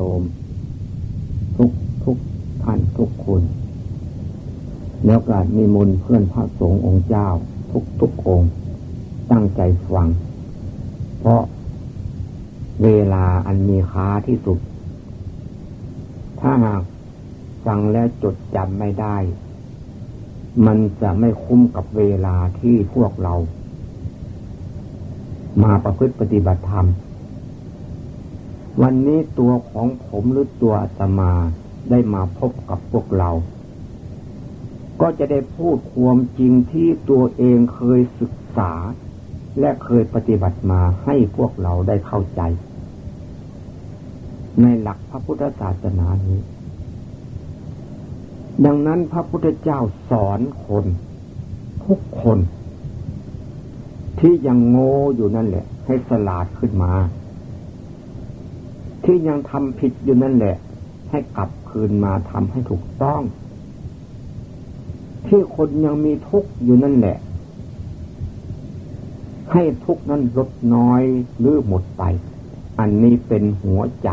ยม ทุกทุกท่านทุกคน แล้วก็มีมนเพื่อนพระสงฆ์องค์เจ้า ทุกทุกองค์ตั้งใจฟัง เพราะเวลาอันมีค่าที่สุด ถ้าหากฟังแล้วจดจำไม่ได้ มันจะไม่คุ้มกับเวลาที่พวกเรา มาประพฤติปฏิบัติธรรม วันนี้ตัวของผมหรือตัวอาตมาได้มาพบกับพวกเรา ก็จะได้พูดความจริงที่ตัวเองเคยศึกษา และเคยปฏิบัติมาให้พวกเราได้เข้าใจ ในหลักพระพุทธศาสนานี้ ดังนั้นพระพุทธเจ้าสอนคนทุกคน ที่ยังโง่อยู่นั่นแหละ ให้สลาดขึ้นมา ที่ยังทำผิดอยู่นั่นแหละ ให้กลับคืนมาทำให้ถูกต้อง ที่คนยังมีทุกข์อยู่นั่นแหละ ให้ทุกข์นั้นลดน้อยหรือหมดไป อันนี้เป็นหัวใจ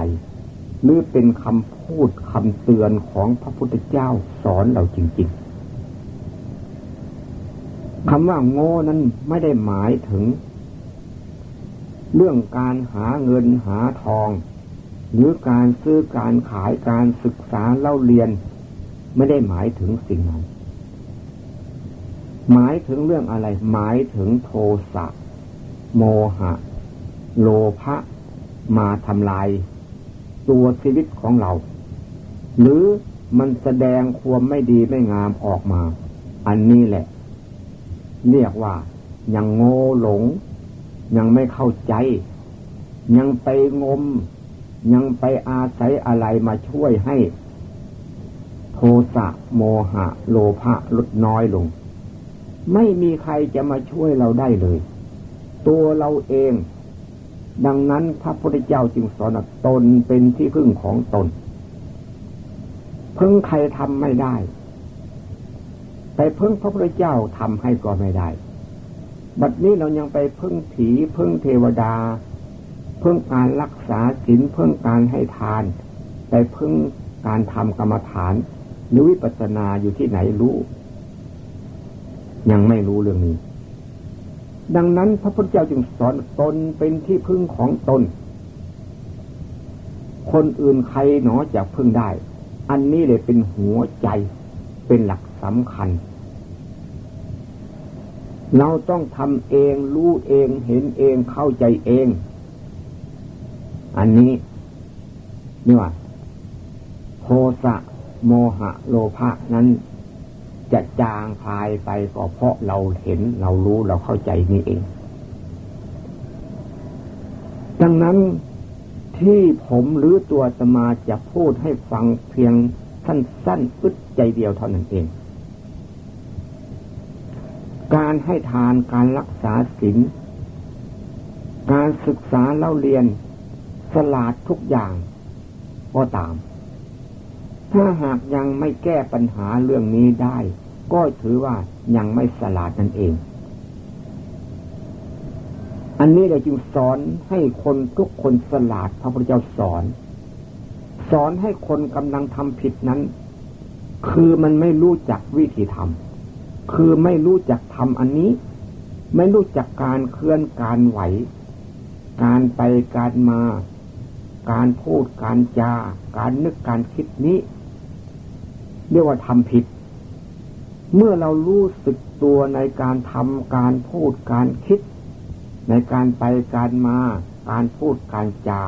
หรือเป็นคำพูดคำเตือนของพระพุทธเจ้าสอนเราจริง ๆคำว่าโง่นั้นไม่ได้หมายถึงเรื่องการหาเงินหาทอง หรือการซื้อการขายการศึกษาเล่าเรียน ไม่ได้หมายถึงสิ่งนั้น หมายถึงเรื่องอะไร หมายถึงโทสะโมหะ โลภะมาทำลาย ตัวชีวิตของเรา หรือมันแสดงความไม่ดีไม่งามออกมา อันนี้แหละ เรียกว่า ยังโง่หลง ยังไม่เข้าใจ ยังไปงม ยังไปอาศัยอะไรมาช่วยให้ โทสะโมหะ โลภะลดน้อยลง ไม่มีใครจะมาช่วยเราได้เลย ตัวเราเอง ดังนั้นพระพุทธเจ้าจึงสอนตนเป็นที่พึ่งของตน พึ่งใครทำไม่ได้ ไปพึ่งพระพุทธเจ้าทำให้ก็ไม่ได้ บัดนี้เรายังไปพึ่งผีพึ่งเทวดา เพิ่งการรักษาศีลเพิ่งการให้ทานไปพึ่งการทำกรรมฐาน หรือวิปัสสนาอยู่ที่ไหนรู้ ยังไม่รู้เรื่องนี้ ดังนั้นพระพุทธเจ้าจึงสอนตนเป็นที่พึ่งของตน คนอื่นใครหนอจะพึ่งได้ อันนี้เลยเป็นหัวใจ เป็นหลักสำคัญเราต้องทำเอง รู้เองเห็นเองเข้าใจเอง อันนี้นี่ว่าโทสะโมหะโลภะนั้นจะจางคลายไปก็เพราะเราเห็นเรารู้เราเข้าใจนี่เอง ดังนั้นที่ผมหรือตัวสมาจะพูดให้ฟังเพียงสั้นๆอึดใจเดียวเท่านั้นเอง การให้ทานการรักษาศีลการศึกษาเล่าเรียน สลาดทุกอย่างก็ตาม ถ้าหากยังไม่แก้ปัญหาเรื่องนี้ได้ ก็ถือว่ายังไม่สลาดนั่นเอง อันนี้เราจึงสอนให้คนทุกคนสลาดพระพุทธเจ้าสอน สอนให้คนกำลังทำผิดนั้น คือมันไม่รู้จักวิธีทำคือไม่รู้จักทำอันนี้ ไม่รู้จักการเคลื่อนการไหว การไปการมา การพูดการจาการนึกการคิดนี้ เรียกว่าทำผิด เมื่อเรารู้สึกตัวในการทำการพูดการคิด ในการไปการมา การพูดการจา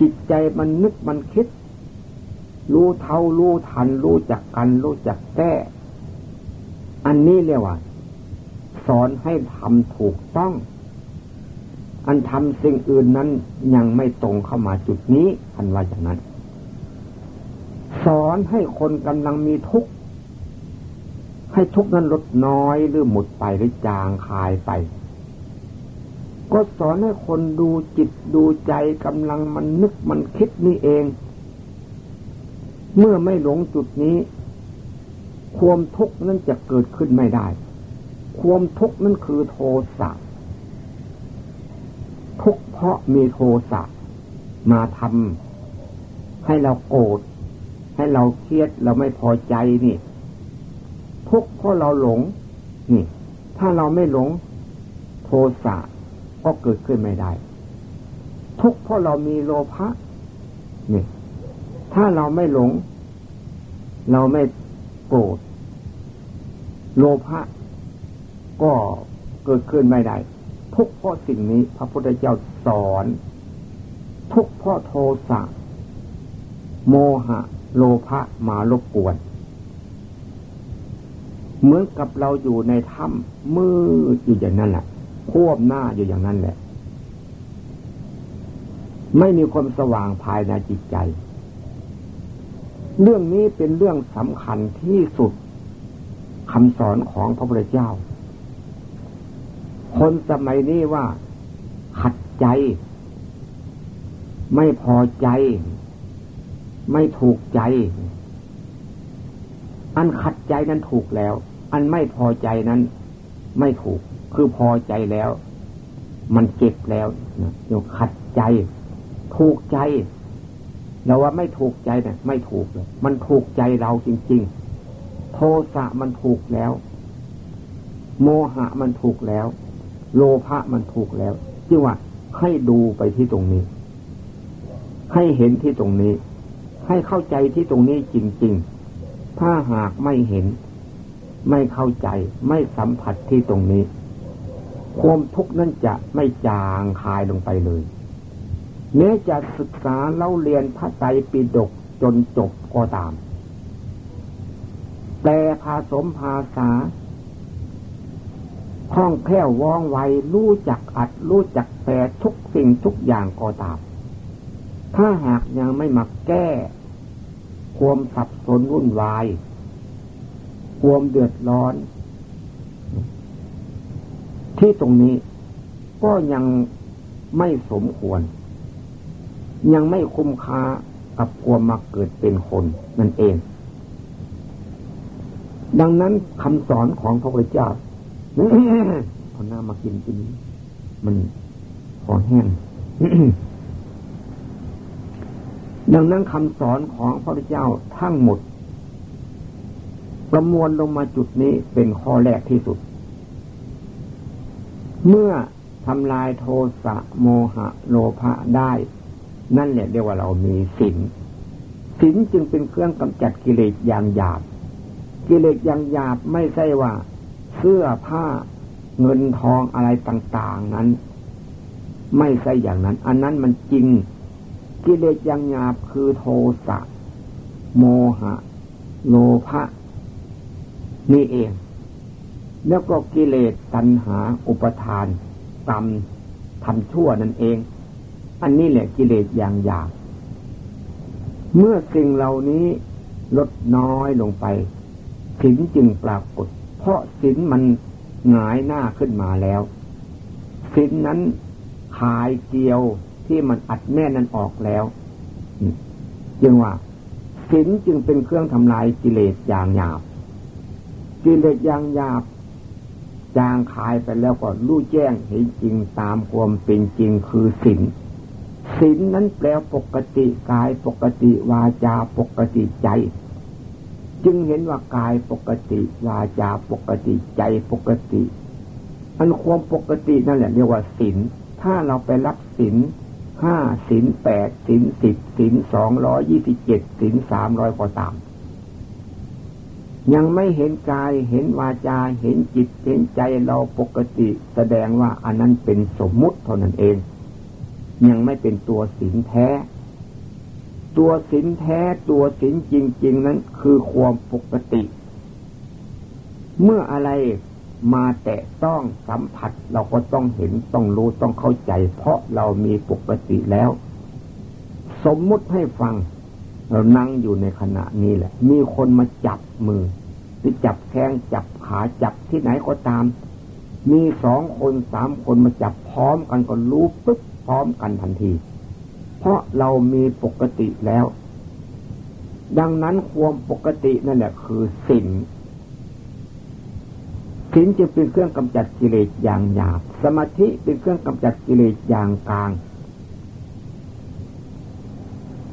จิตใจมันนึกมันคิด รู้เท่ารู้ทัน รู้จักกันรู้จักแก้อันนี้เรียกว่า สอนให้ทำถูกต้อง อันทำสิ่งอื่นนั้นยังไม่ตรงเข้ามาจุดนี้อันว่าอย่างนั้น สอนให้คนกำลังมีทุกข์ ให้ทุกข์นั้นลดน้อยหรือหมดไปหรือจางคายไป ก็สอนให้คนดูจิตดูใจกำลังมันนึกมันคิดนี่เอง เมื่อไม่หลงจุดนี้ ความทุกข์นั้นจะเกิดขึ้นไม่ได้ ความทุกข์นั้นคือโทสะ ทุกเพราะมีโทสะมาทำให้เราโกรธให้เราเครียดเราไม่พอใจนี่ ทุกเพราะเราหลง นี่ ถ้าเราไม่หลง โทสะก็เกิดขึ้นไม่ได้ ทุกเพราะเรามีโลภะนี่ ถ้าเราไม่หลง เราไม่โกรธโลภะก็เกิดขึ้นไม่ได้ ทุกเพราะสิ่งนี้ พระพุทธเจ้าสอน ทุกเพราะโทสะ โมหะ โลภะมารบกวน เหมือนกับเราอยู่ในถ้ำมืดอยู่อย่างนั้นแหละควบหน้าอยู่อย่างนั้นแหละ ไม่มีความสว่างภายในจิตใจ เรื่องนี้เป็นเรื่องสำคัญที่สุดคำสอนของพระพุทธเจ้า คนสมัยนี้ว่า ขัดใจ ไม่พอใจ ไม่ถูกใจ อันขัดใจนั้นถูกแล้ว อันไม่พอใจนั้น ไม่ถูก คือพอใจแล้ว มันเจ็บแล้วอยู่ขัดใจ ถูกใจเราว่าไม่ถูกใจเนะี่ยไม่ถูกเลยมันถูกใจเราจริง ๆ โทสะมันถูกแล้ว โมหะมันถูกแล้ว โลภะมันถูกแล้วจึงว่าให้ดูไปที่ตรงนี้ ให้เห็นที่ตรงนี้ ให้เข้าใจที่ตรงนี้จริง ๆ ถ้าหากไม่เห็น ไม่เข้าใจ ไม่สัมผัสที่ตรงนี้ ความทุกข์นั้นจะไม่จางคายลงไปเลยแม้จะศึกษาเล่าเรียนพระไตรปิฎกจนจบก็ตาม แปลภาสมภาษา คล่องแคล่วว่องไวรู้จักอัดรู้จักแปลทุกสิ่งทุกอย่างก็ตามถ้าหากยังไม่มาแก้ ความสับสนวุ่นวาย ความเดือดร้อน ที่ตรงนี้ก็ยังไม่สมควร ยังไม่คุ้มค่ากับความมาเกิดเป็นคนนั่นเอง ดังนั้นคำสอนของพระพุทธเจ้า เอาหน้ามากินกิน มันพอแห้งดังนั้นคำสอนของพระพุทธเจ้าทั้งหมด ประมวลลงมาจุดนี้เป็นข้อแรกที่สุด เมื่อทำลายโทสะโมหะโลภะได้ นั่นแหละเรียกว่าเรามีศีลศีลจึงเป็นเครื่องกำจัดกิเลสอย่างหยาบ กิเลสอยังหยาบไม่ใช่ว่า เสื้อผ้าเงินทองอะไรต่างๆนั้น ไม่ใช่อย่างนั้น อันนั้นมันจริงกิเลสยังหยาบคือโทสะโมหะ โลภะนี่เอง แล้วก็กิเลสตัณหาอุปทานกรรมทำชั่วนั่นเอง อันนี้แหละกิเลสอย่างหยาบเมื่อสิ่งเหล่านี้ลดน้อยลงไปศีลจึงปรากฏ เพราะศีลมันหงายหน้าขึ้นมาแล้วศีลนั้นขายเกลียวที่มันอัดแน่นนั้นออกแล้วจึงว่าศีลจึงเป็นเครื่องทำลายกิเลสอย่างหยาบกิเลสอย่างหยาบจางขายไปแล้วก็รู้แจ้งเห็นจริงตามความเป็นจริงคือศีลศีลนั้นแปลปกติกายปกติวาจาปกติใจ จึงเห็นว่ากายปกติวาจาปกติใจปกติ อันความปกตินั่นแหละเรียกว่าศีลถ้าเราไปรับศีลห้าศีลแปดศีลสิบศีลสองร้อยี่สิบเจ็ดศีลสามร้อยก็ตาม ยังไม่เห็นกายเห็นวาจาเห็นจิตเห็นใจเราปกติ แสดงว่าอันนั้นเป็นสมมุติเท่านั้นเอง ยังไม่เป็นตัวศีลแท้ ตัวสินแท้ตัวสินจริง ๆ นั้นคือความปกติ เมื่ออะไรมาแตะต้องสัมผัสเราก็ต้องเห็นต้องรู้ต้องเข้าใจ เพราะเรามีปกติแล้ว สมมุติให้ฟัง เรานั่งอยู่ในขณะนี้แหละ มีคนมาจับมือ หรือจับแข้งจับขาจับที่ไหนก็ตาม มีสองคนสามคนมาจับพร้อมกันก็รู้ปึ๊บพร้อมกันทันที เพราะเรามีปกติแล้ว ดังนั้นความปกตินั่นแหละคือสิ่งสิ่งจะเป็นเครื่องกำจัดกิเลสอย่างหยาบ สมาธิเป็นเครื่องกำจัดกิเลสอย่างกลาง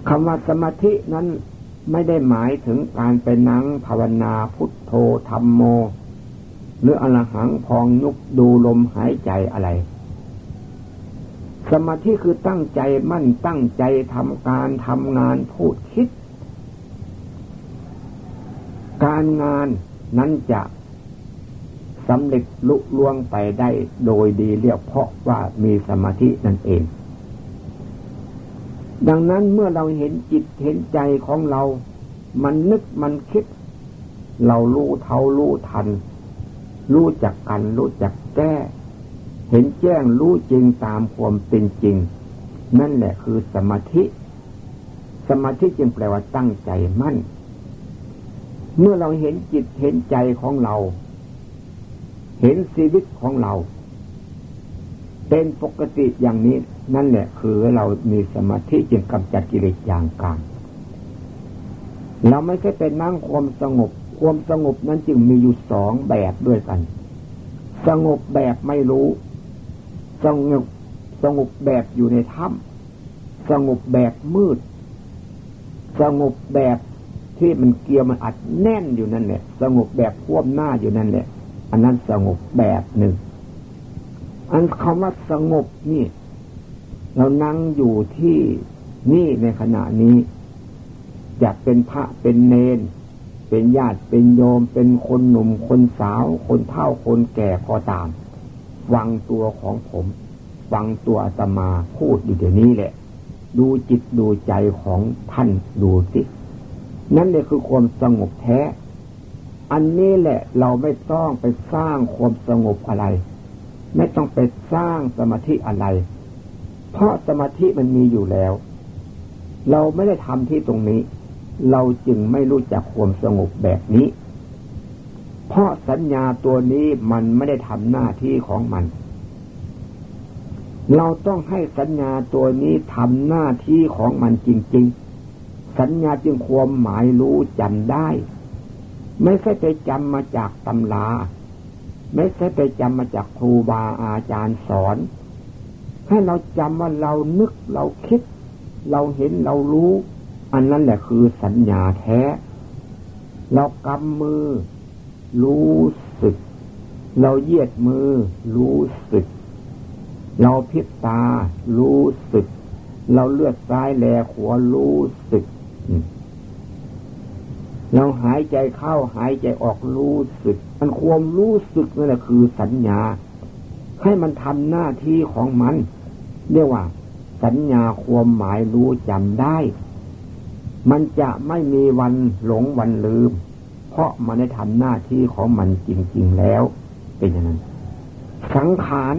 คำว่าสมาธินั้นไม่ได้หมายถึงการไปนั่งภาวนาพุทโธธรรมโม หรืออรหังพองยุกดูลมหายใจอะไร สมาธิคือตั้งใจมั่นตั้งใจทำการทำงานพูดคิด การงานนั้นจะสำเร็จลุล่วงไปได้โดยดีเรียกเพราะว่ามีสมาธินั่นเอง ดังนั้นเมื่อเราเห็นจิตเห็นใจของเรา มันนึกมันคิด เรารู้เท่ารู้ทัน รู้จักกันรู้จักแก้ เห็นแจ้งรู้จริงตามความเป็นจริง นั่นแหละคือสมาธิ สมาธิจึงแปลว่าตั้งใจมั่น เมื่อเราเห็นจิตเห็นใจของเรา เห็นชีวิตของเรา เป็นปกติอย่างนี้ นั่นแหละคือเรามีสมาธิจึงกำจัดกิเลสอย่างกลางเราไม่ใช่เป็นนั่งความสงบ ความสงบนั้นจึงมีอยู่สองแบบด้วยกัน สงบแบบไม่รู้ สงบสงบแบบอยู่ในถ้ำสงบแบบมืด สงบแบบที่มันเกี่ยวมันอัดแน่นอยู่นั่นแหละสงบแบบควบหน้าอยู่นั่นแหละ อันนั้นสงบแบบหนึ่ง อันคำว่าสงบนี่ เรานั่งอยู่ที่นี่ในขณะนี้จะเป็นพระเป็นเนน เป็นญาติเป็นโยม เป็นคนหนุ่มคนสาว คนเฒ่าคนแก่ก็ตาม ฟังตัวของผม ฟังตัวอาตมาพูดอยู่เดี๋ยวนี้แหละ ดูจิตดูใจของท่านดูสินั่นเลยคือความสงบแท้ อันนี้แหละเราไม่ต้องไปสร้างความสงบอะไร ไม่ต้องไปสร้างสมาธิอะไร เพราะสมาธิมันมีอยู่แล้ว เราไม่ได้ทำที่ตรงนี้ เราจึงไม่รู้จักความสงบแบบนี้ เพราะสัญญาตัวนี้มันไม่ได้ทำหน้าที่ของมัน เราต้องให้สัญญาตัวนี้ทำหน้าที่ของมันจริง ๆ สัญญาจึงความหมายรู้จำได้ ไม่ใช่ไปจำมาจากตำราไม่ใช่ไปจำมาจากครูบาอาจารย์สอน ให้เราจำว่าเรานึกเราคิด เราเห็นเรารู้ อันนั้นแหละคือสัญญาแท้ เรากำมือ รู้สึก เราเยียดมือ รู้สึก เราพิษตา รู้สึก เราเลือดซ้ายแลขวารู้สึก เราหายใจเข้าหายใจออกรู้สึก มันความรู้สึกนั่นแหละคือสัญญา ให้มันทำหน้าที่ของมัน เรียกว่า สัญญาความหมายรู้จำได้ มันจะไม่มีวันหลงวันลืม เพราะมันได้ทำหน้าที่ของมันจริง ๆแล้ว เป็นอย่างนั้น สังขาร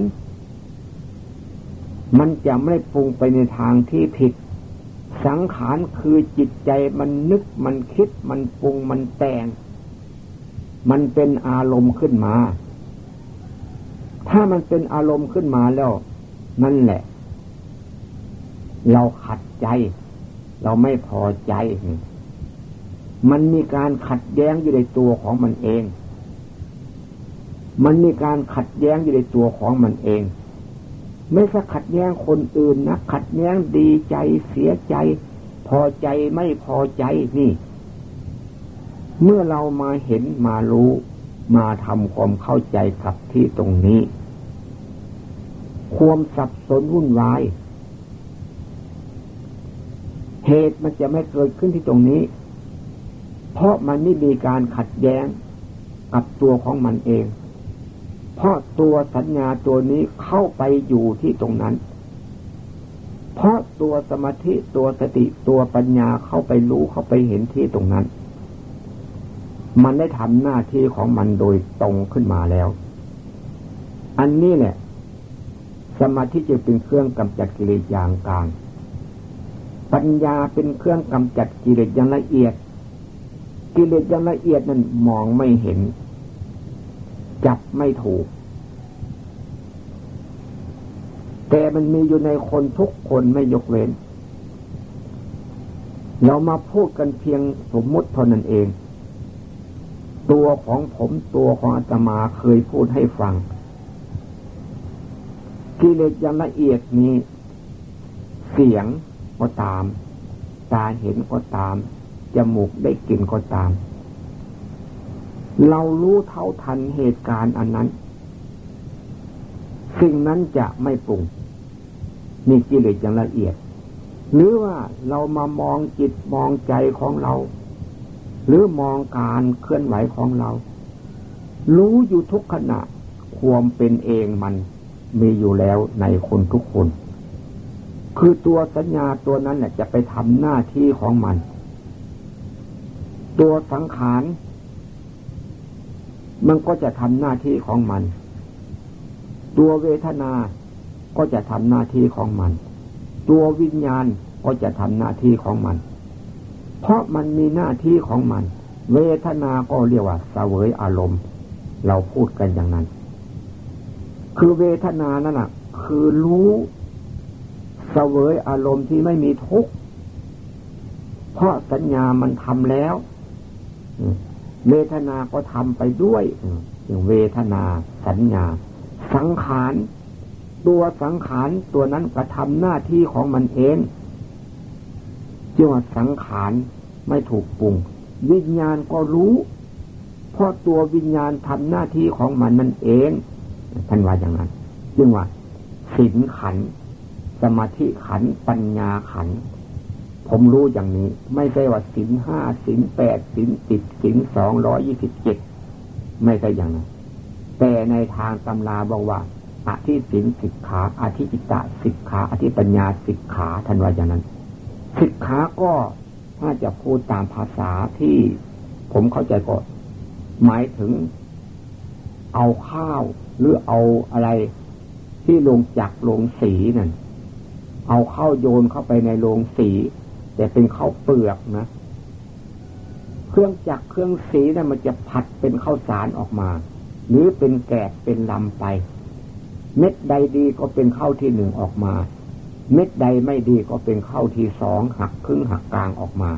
มันจะไม่ปรุงไปในทางที่ผิด สังขารคือจิตใจมันนึกมันคิดมันปรุงมันแต่ง มันเป็นอารมณ์ขึ้นมา ถ้ามันเป็นอารมณ์ขึ้นมาแล้ว นั่นแหละ เราขัดใจ เราไม่พอใจ มันมีการขัดแย้งอยู่ในตัวของมันเอง มันมีการขัดแย้งอยู่ในตัวของมันเอง ไม่ใช่ขัดแย้งคนอื่นนะ ขัดแย้งดีใจเสียใจ พอใจไม่พอใจนี่ เมื่อเรามาเห็นมารู้มาทำความเข้าใจกับที่ตรงนี้ ความสับสนวุ่นวาย เหตุมันจะไม่เกิดขึ้นที่ตรงนี้ เพราะมันไม่มีการขัดแย้งกับตัวของมันเอง เพราะตัวสัญญาตัวนี้เข้าไปอยู่ที่ตรงนั้น เพราะตัวสมาธิตัวสติตัวปัญญาเข้าไปรู้เข้าไปเห็นที่ตรงนั้น มันได้ทำหน้าที่ของมันโดยตรงขึ้นมาแล้ว อันนี้แหละสมาธิจะเป็นเครื่องกำจัดกิเลสอย่างกลางปัญญาเป็นเครื่องกำจัดกิเลสอย่างละเอียด กิเลสอย่างละเอียดนั้นมองไม่เห็น จับไม่ถูก แต่มันมีอยู่ในคนทุกคนไม่ยกเว้น เรามาพูดกันเพียงสมมุติเท่านั้นเอง ตัวของผมตัวของอาตมาเคยพูดให้ฟัง กิเลสอย่างละเอียดนี้ เสียงก็ตาม ตาเห็นก็ตาม จมูกได้กลิ่นก็ตาม เรารู้เท่าทันเหตุการณ์อันนั้น สิ่งนั้นจะไม่ปรุงนี่กิเลสอย่างละเอียด หรือว่าเรามามองจิตมองใจของเรา หรือมองการเคลื่อนไหวของเรา รู้อยู่ทุกขณะความเป็นเองมันมีอยู่แล้วในคนทุกคน คือตัวสัญญาตัวนั้นแหละจะไปทำหน้าที่ของมัน ตัวสังขาร มันก็จะทำหน้าที่ของมัน ตัวเวทนาก็จะทำหน้าที่ของมัน ตัววิญญาณก็จะทำหน้าที่ของมัน เพราะมันมีหน้าที่ของมัน เวทนาก็เรียกว่าเสวยอารมณ์ เราพูดกันอย่างนั้น คือเวทนานั่นน่ะคือรู้เสวยอารมณ์ที่ไม่มีทุกข์ เพราะสัญญามันทำแล้ว เวทนาก็ทำไปด้วยอย่างเวทนาสัญญา สังขารตัวสังขารตัวนั้นกระทำหน้าที่ของมันเองจึงว่าสังขารไม่ถูกปรุง วิญญาณก็รู้เพราะตัววิญญาณทำหน้าที่ของมันนั่นเองท่านว่าอย่างนั้น จึงว่าสินขัน สมาธิขัน ปัญญาขัน ผมรู้อย่างนี้ ไม่ใช่ว่าสินห้าสินแปดสินสิบสินสองร้อยี่สิบเจ็ดไม่ใช่อย่างนั้น แต่ในทางตำราบอกว่าอธิสินสิกขาอธิจิตะสิกขาอธิปัญญาสิกขาทันว่าอย่างนั้น สิกขาก็ถ้าจะพูดตามภาษาที่ผมเข้าใจก็หมายถึง เอาข้าว หรือเอาอะไรที่ลงจักลงสีนั่นเอาข้าวโยนเข้าไปในโรงสี แต่เป็นข้าวเปลือกนะ เครื่องจักรเครื่องสีนะ่นมันจะผัดเป็นข้าวสารออกมา หรือเป็นแกะเป็นลำไป เม็ดใดดีก็เป็นข้าวที่หนึ่งออกมา เม็ดใดไม่ดีก็เป็นข้าวที่สองหักครึ่งหักกลางออกมา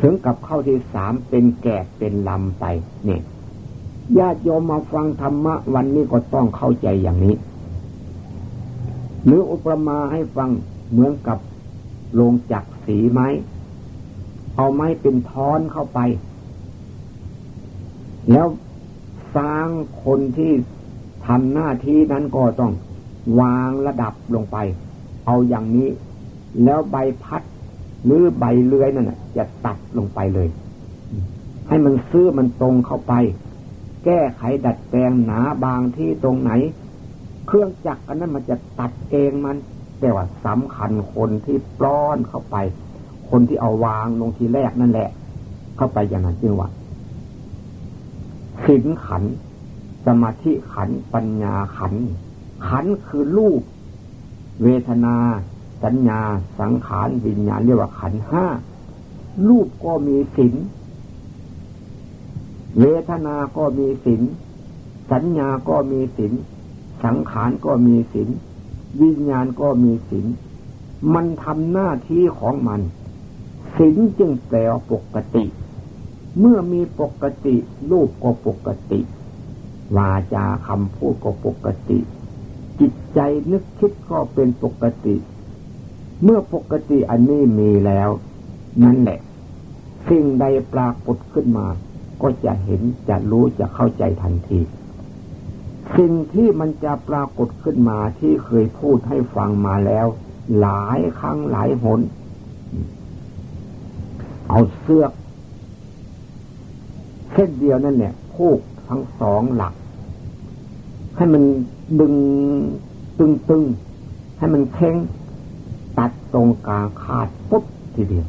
ถึงกับข้าวที่สามเป็นแกะเป็นลำไปเนี่ยญาติโยมมาฟังธรรมะ วันนี้ก็ต้องเข้าใจอย่างนี้ หรืออุปมาให้ฟังเหมือนกับ ลงจักสีไม้ เอาไม้เป็นท้อนเข้าไป แล้วสร้างคนที่ทำหน้าที่นั้นก็ต้องวางระดับลงไป เอาอย่างนี้ แล้วใบพัดหรือใบเลื้อยนั่นจะตัดลงไปเลย ให้มันซื้อมันตรงเข้าไป แก้ไขดัดแปลงหนาบางที่ตรงไหน เครื่องจักรอันนั้นมันจะตัดเองมัน แต่ว่าสำคัญคนที่ปล้อนเข้าไป คนที่เอาวางลงทีแรกนั่นแหละ เข้าไปอย่างนั้นจึงว่าสินขัน สมาธิขันปัญญาขัน ขันคือรูป เวทนา สัญญา สังขารวิญญาณเรียกว่าขันห้ารูปก็มีสินเวทนาก็มีสินสัญญาก็มีสินสังขารก็มีสิน วิญญาณก็มีสินมันทำหน้าที่ของมันสินจึงแปลปกติ เมื่อมีปกติรูปก็ปกติ วาจาคำพูดก็ปกติ จิตใจนึกคิดก็เป็นปกติ เมื่อปกติอันนี้มีแล้ว นั่นแหละ สิ่งใดปรากฏขึ้นมา ก็จะเห็นจะรู้จะเข้าใจทันที สิ่งที่มันจะปรากฏขึ้นมาที่เคยพูดให้ฟังมาแล้ว หลายครั้งหลายหน เอาเสื้อเส้นเดียวนั่นเนี่ยพูกทั้งสองหลัก ให้มันดึงตึงตึงให้มันเข่งตัดตรงกลางขาดปุ๊บทีเดียว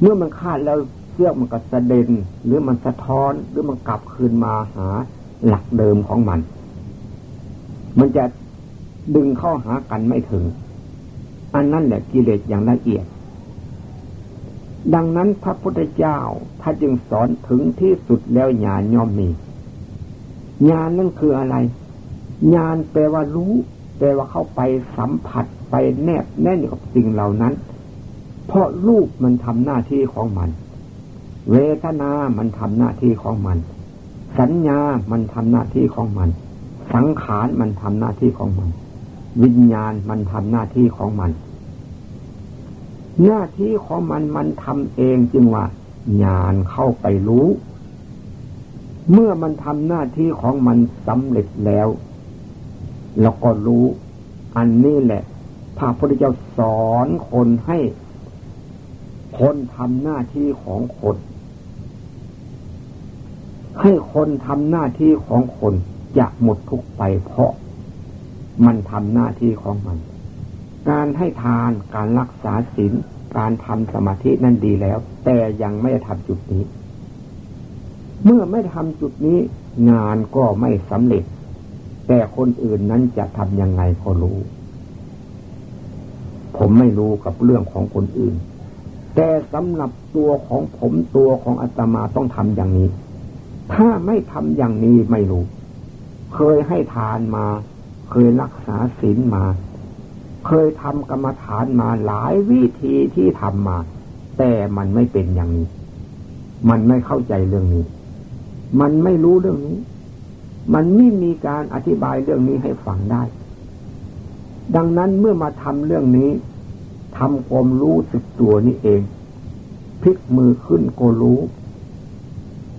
เมื่อมันขาดแล้วเชือมันก็สะเด็น หรือมันสะท้อนหรือมันกลับคืนมาหา หลักเดิมของมัน มันจะดึงเข้าหากันไม่ถึง อันนั้นแหละกิเลสอย่างละเอียด ดังนั้นพระพุทธเจ้าถ้าจึงสอนถึงที่สุดแล้วญาณย่อมมีญาณนั่นคืออะไรญาณแปลว่ารู้ แปลว่าเข้าไปสัมผัสไปแนบแน่นกับสิ่งเหล่านั้น เพราะรูปมันทำหน้าที่ของมัน เวทนา มันทำหน้าที่ของมัน สัญญามันทำหน้าที่ของมัน สังขารมันทำหน้าที่ของมัน วิญญาณมันทำหน้าที่ของมัน หน้าที่ของมันมันทำเองจึงว่าญาณเข้าไปรู้ เมื่อมันทำหน้าที่ของมันสำเร็จแล้วเราก็รู้ อันนี้แหละพระพุทธเจ้าสอนคนให้ คนทำหน้าที่ของคน ให้คนทำหน้าที่ของคนจะหมดทุกไป เพราะมันทำหน้าที่ของมัน การให้ทานการรักษาศีลการทำสมาธินั่นดีแล้ว แต่ยังไม่ได้ทำจุดนี้ เมื่อไม่ทำจุดนี้ งานก็ไม่สำเร็จ แต่คนอื่นนั้นจะทำยังไงก็รู้ ผมไม่รู้กับเรื่องของคนอื่น แต่สำหรับตัวของผมตัวของอาตมาต้องทำอย่างนี้ ถ้าไม่ทำอย่างนี้ไม่รู้ เคยให้ทานมา เคยรักษาศีลมา เคยทำกรรมฐานมาหลายวิธีที่ทำมา แต่มันไม่เป็นอย่างนี้ มันไม่เข้าใจเรื่องนี้ มันไม่รู้เรื่องนี้ มันไม่มีการอธิบายเรื่องนี้ให้ฟังได้ ดังนั้นเมื่อมาทำเรื่องนี้ทำความรู้สึกตัวนี้เอง พลิกมือขึ้นก็รู้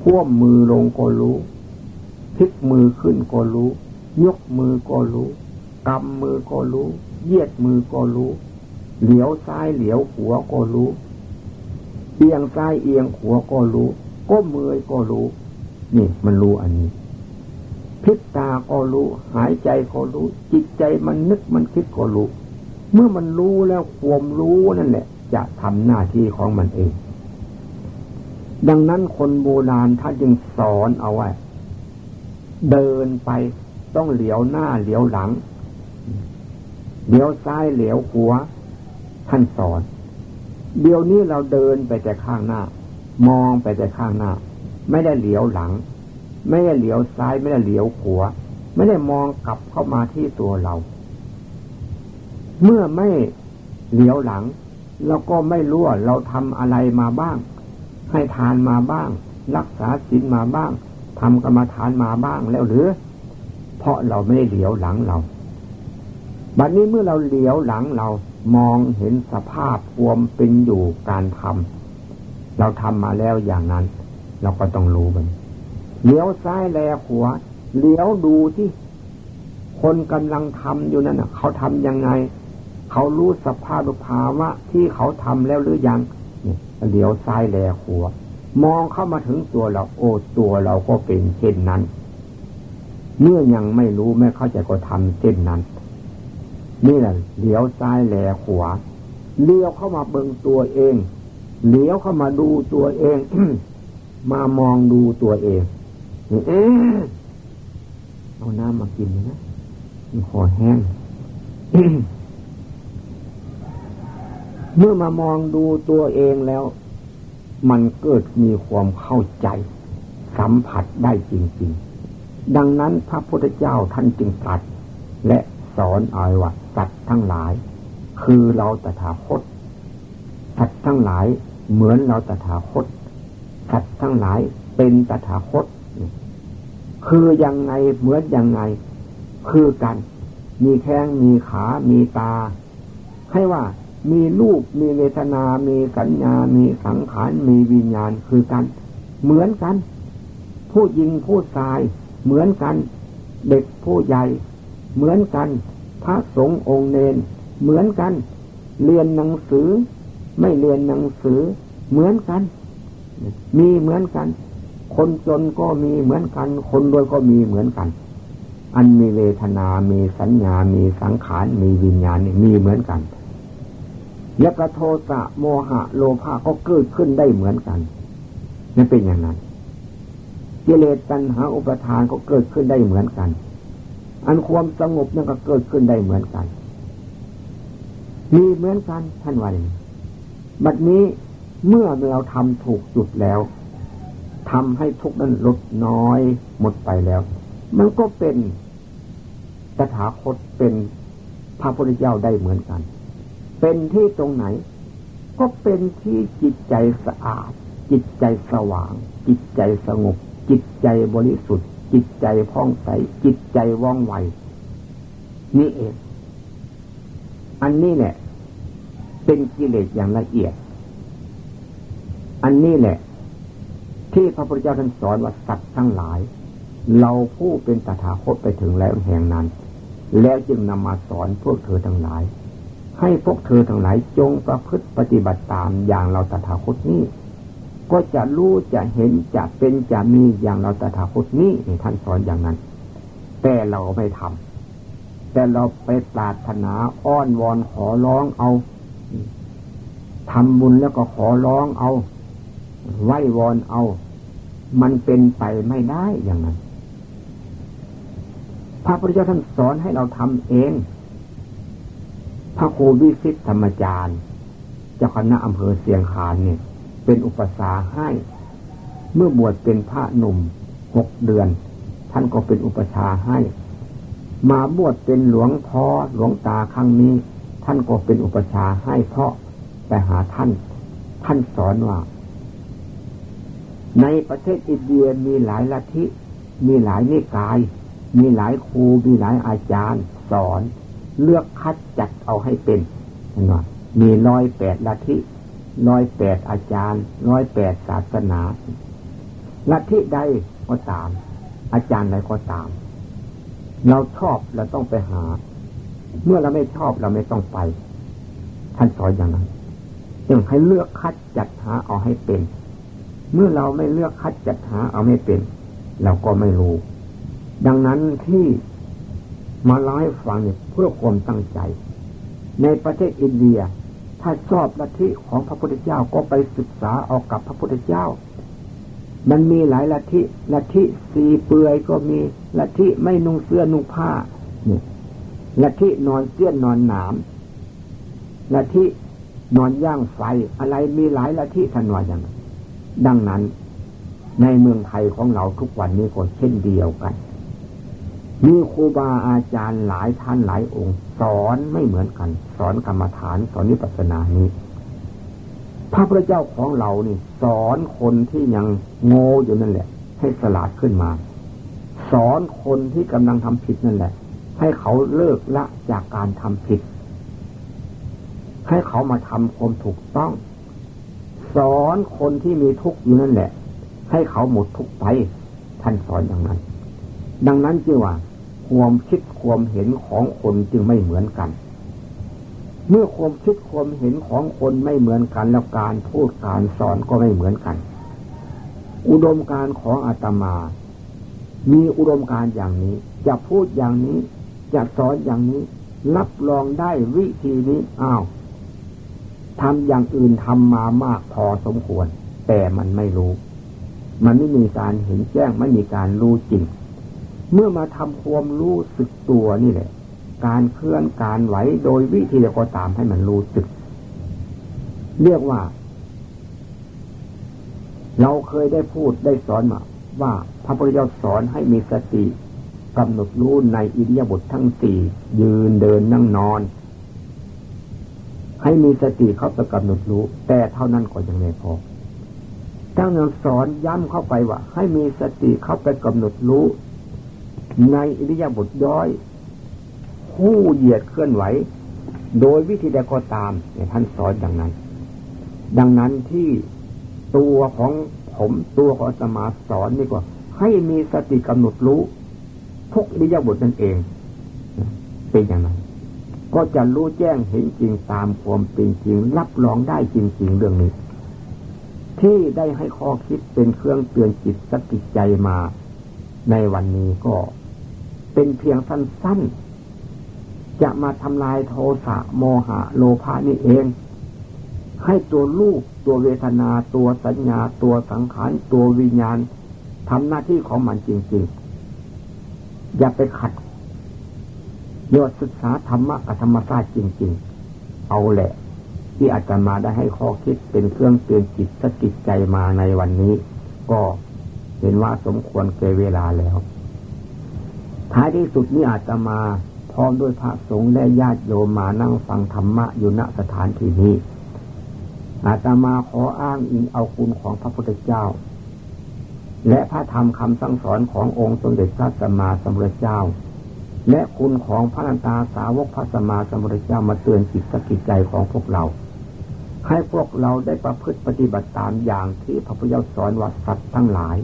พ่วมมือลงก็รู้ พลิกมือขึ้นก็รู้ ยกมือก็รู้กำมือก็รู้ เยียดมือก็รู้ เหลียวซ้ายเหลียวหัวก็รู้ เอียงซ้ายเอียงหัวก็รู้ก้มมือก็รู้ นี่มันรู้อันนี้พิษตาก็รู้ หายใจก็รู้ จิตใจมันนึกมันคิดก็รู้ เมื่อมันรู้แล้วความรู้นั่นแหละ จะทำหน้าที่ของมันเอง ดังนั้นคนโบราณท่านจึงสอนเอาไว้ เดินไปต้องเหลียวหน้าเหลียวหลังเดี๋ยวซ้ายเหลียวหัวท่านสอน เดี๋ยวนี้เราเดินไปแต่ข้างหน้า มองไปแต่ข้างหน้า ไม่ได้เหลียวหลัง ไม่ได้เหลียวซ้ายไม่ได้เหลียวหัวไม่ได้มองกลับเข้ามาที่ตัวเรา เมื่อไม่เหลียวหลังเราก็ไม่รู้ว่าเราทำอะไรมาบ้าง ให้ทานมาบ้าง รักษาศีลมาบ้างทำกรรมฐานมาบ้างแล้วหรือ เพราะเราไม่ได้เหลียวหลังเรา บัดนี้เมื่อเราเหลียวหลังเรามองเห็นสภาพความเป็นอยู่การทำเราทำมาแล้วอย่างนั้น เราก็ต้องรู้มันเหลียวซ้ายแลขวาเหลียวดูที่คนกำลังทำอยู่นั่นเขาทำยังไง เขารู้สภาพภาวะที่เขาทำแล้วหรือยัง เนี่ยเลี้ยวซ้ายแลขวามองเข้ามาถึงตัวเรา โอ้ตัวเราก็เป็นเช่นนั้น เมื่อยังไม่รู้ไม่เข้าใจก็ทำเช่นนั้น นี่แหละเลี้ยวซ้ายแหลขวาเลี้ยวเข้ามาเบิ่งตัวเองเลี้ยวเข้ามาดูตัวเองมามองดูตัวเองเอ๊เอาน้ำมากินนะคอแห้ง เมื่อมามองดูตัวเองแล้ว มันเกิดมีความเข้าใจ สัมผัสได้จริง ๆ ดังนั้นพระพุทธเจ้าท่านจึงตรัส และสอนอาว่าสัตว์ทั้งหลาย คือเราตถาคตสัตว์ทั้งหลายเหมือนเราตถาคตสัตว์ทั้งหลายเป็นตถาคต คือยังไงเหมือนยังไง คือกัน มีแข้งมีขา มีตา ให้ว่า มีรูปมีเวทนา มีสัญญา มีสังขาร มีวิญญาณคือกัน เหมือนกัน ผู้หญิงผู้ชาย เหมือนกัน เด็กผู้ใหญ่ เหมือนกัน พระสงฆ์องค์เนน เหมือนกัน เรียนหนังสือ ไม่เรียนหนังสือ เหมือนกัน มีเหมือนกัน คนจนก็มีเหมือนกัน คนรวยก็มีเหมือนกัน อันมีเวทนา มีสัญญา มีสังขาร มีวิญญาณมีเหมือนกัน ยกโทสะโมหะโลภะก็เกิดขึ้นได้เหมือนกันนั่นเป็นอย่างนั้นกิเลสตัณหาอุปทานก็เกิดขึ้นได้เหมือนกัน อันความสงบนั่นก็เกิดขึ้นได้เหมือนกัน มีเหมือนกันท่านว่าอย่างบัดนี้เมื่อเราทำถูกจุดแล้วทำให้ทุกนั้นลดน้อยหมดไปแล้ว มันก็เป็นตถาคตเป็นพระพุทธเจ้าได้เหมือนกัน เป็นที่ตรงไหน ก็เป็นที่จิตใจสะอาด จิตใจสว่าง จิตใจสงบ จิตใจบริสุทธิ์ จิตใจพ่องใส จิตใจว่องไว นี่เอง อันนี้เนี่ยเป็นกิเลสอย่างละเอียด อันนี้แหละ ที่พระพุทธเจ้าท่านสอนว่าสัตว์ทั้งหลาย เราผู้เป็นตถาคตไปถึงแล้วแห่งนั้น แล้วจึงนำมาสอนพวกเธอทั้งหลาย ให้พวกเธอทั้งหลายจงประพฤติปฏิบัติตามอย่างเราตถาคตนี้ ก็จะรู้จะเห็นจะเป็นจะมีอย่างเราตถาคตนี้ท่านสอนอย่างนั้น แต่เราไม่ทำแต่เราไปปรารถนาอ้อนวอนขอร้องเอาทำบุญแล้วก็ขอร้องเอา ไหว้วอนเอา มันเป็นไปไม่ได้อย่างนั้น พระพุทธเจ้าท่านสอนให้เราทำเอง พระครูวิสิตธรรมจารย์เจ้าคณะอำเภอเสียงคานเนี่ย เป็นอุปสาให้ เมื่อบวชเป็นพระหนุ่มหกเดือน ท่านก็เป็นอุปชาให้ มาบวชเป็นหลวงพ่อหลวงตาครั้งนี้ ท่านก็เป็นอุปชาให้เพราะไปหาท่าน ท่านสอนว่า ในประเทศอินเดียมีหลายลัทธิมีหลายนิกาย มีหลายครูมีหลายอาจารย์สอน เลือกคัดจัดเอาให้เป็นเห็นว่ามีร้อยแปดลัทธิร้อยแปดอาจารย์ร้อยแปดศาสนาลัทธิใดก็ตาม อาจารย์ใดก็ตาม เราชอบเราต้องไปหา เมื่อเราไม่ชอบเราไม่ต้องไป ท่านสอนอย่างนั้นจึงให้เลือกคัดจัดหาเอาให้เป็น เมื่อเราไม่เลือกคัดจัดหาเอาไม่เป็น เราก็ไม่รู้ ดังนั้นที่ มาเล่าให้ฟังเนี่ยเพื่อความตั้งใจ ในประเทศอินเดีย ถ้าชอบลัทธิของพระพุทธเจ้าก็ไปศึกษาเอากับพระพุทธเจ้า มันมีหลายลัทธิลัทธิสีเปือยก็มีลัทธิไม่นุ่งเสื้อนุ่งผ้าเนี่ยลัทธินอนเสี้ยนนอนหนามลัทธินอนย่างไฟอะไรมีหลายละที่ทันว่าอย่างดังนั้น ในเมืองไทยของเราทุกวันนี้ก็เช่นเดียวกัน มีครูบาอาจารย์หลายท่านหลายองค์ สอนไม่เหมือนกัน สอนกรรมฐานสอนนิพพานานี้พระพุทธเจ้าของเรานี่ สอนคนที่ยังโง่อยู่นั่นแหละ ให้สลาดขึ้นมา สอนคนที่กำลังทำผิดนั่นแหละ ให้เขาเลิกละจากการทำผิด ให้เขามาทำความถูกต้อง สอนคนที่มีทุกข์อยู่นั่นแหละ ให้เขาหมดทุกข์ไป ท่านสอนอย่างนั้น ดังนั้นจึงว่า ความคิดความเห็นของคนจึงไม่เหมือนกัน เมื่อความคิดความเห็นของคนไม่เหมือนกัน แล้วการพูดการสอนก็ไม่เหมือนกัน อุดมการของอาตมา มีอุดมการอย่างนี้ จะพูดอย่างนี้จะสอนอย่างนี้ รับรองได้วิธีนี้อ้าวทำอย่างอื่นทำมามากพอสมควร แต่มันไม่รู้ มันไม่มีการเห็นแจ้งไม่มีการรู้จริง เมื่อมาทำความรู้สึกตัวนี่แหละ การเคลื่อนการไหวโดยวิธีใดก็ตามให้มันรู้สึก เรียกว่า เราเคยได้พูดได้สอนมาว่าพระพุทธเจ้าสอนให้มีสติกำหนดรู้ในอิริยาบถททั้งสี่ยืนเดินนั่งนอน ให้มีสติเข้าไปกำหนดรู้ แต่เท่านั้นก็ยังไม่พอจ้างนั้นสอนย้ำเข้าไปว่า ให้มีสติเข้าไปกำหนดรู้ ในอิริยาบถย่อยคู่เหยียดเคลื่อนไหว โดยวิธีใดก็ตามเนี่ยท่านสอนอย่างนั้น ดังนั้นที่ตัวของผมตัวของสมาสอนนี่ก็ให้มีสติกำหนดรู้ ทุกอิริยาบถนั่นเอง เป็นอย่างนั้น ก็จะรู้แจ้งเห็นจริงตามความเป็นจริง รับรองได้จริงๆเรื่องนี้ ที่ได้ให้ข้อคิดเป็นเครื่องเตือนจิตสติใจมาในวันนี้ก็ เป็นเพียงสั้นๆ จะมาทำลายโทสะโมหะโลภะนี่เอง ให้ตัวลูกตัวเวทนาตัวสัญญาตัวสังขารตัววิญญาณทำหน้าที่ของมันจริงๆ อย่าไปขัดยอดศึกษาธรรมะกับธรรมชาติจริงๆ เอาแหละ ที่อาจารย์มาได้ให้ข้อคิดเป็นเครื่องเตือนจิตสกิจใจมาในวันนี้ ก็เห็นว่าสมควรเกเวลาแล้ว ท้ายที่สุดนี้อาจมา พร้อมด้วยพระสงฆ์และญาติโยมมานั่งฟังธรรมะอยู่ณสถานที่นี้ อาตมาขออ้างอิงเอาคุณของพระพุทธเจ้า และพระธรรมคำสั่งสอนขององค์สมเด็จพระสัมมาสัมพุทธเจ้า และคุณของพระนันตาสาวกพระสัมมาสัมพุทรเจ้ามาเตือนจิตสกิจใจของพวกเราให้พวกเราได้ประพฤติปฏิบัติตามอย่างที่พระพุทธเจ้าสอนว่าสัตว์ทั้งหลาย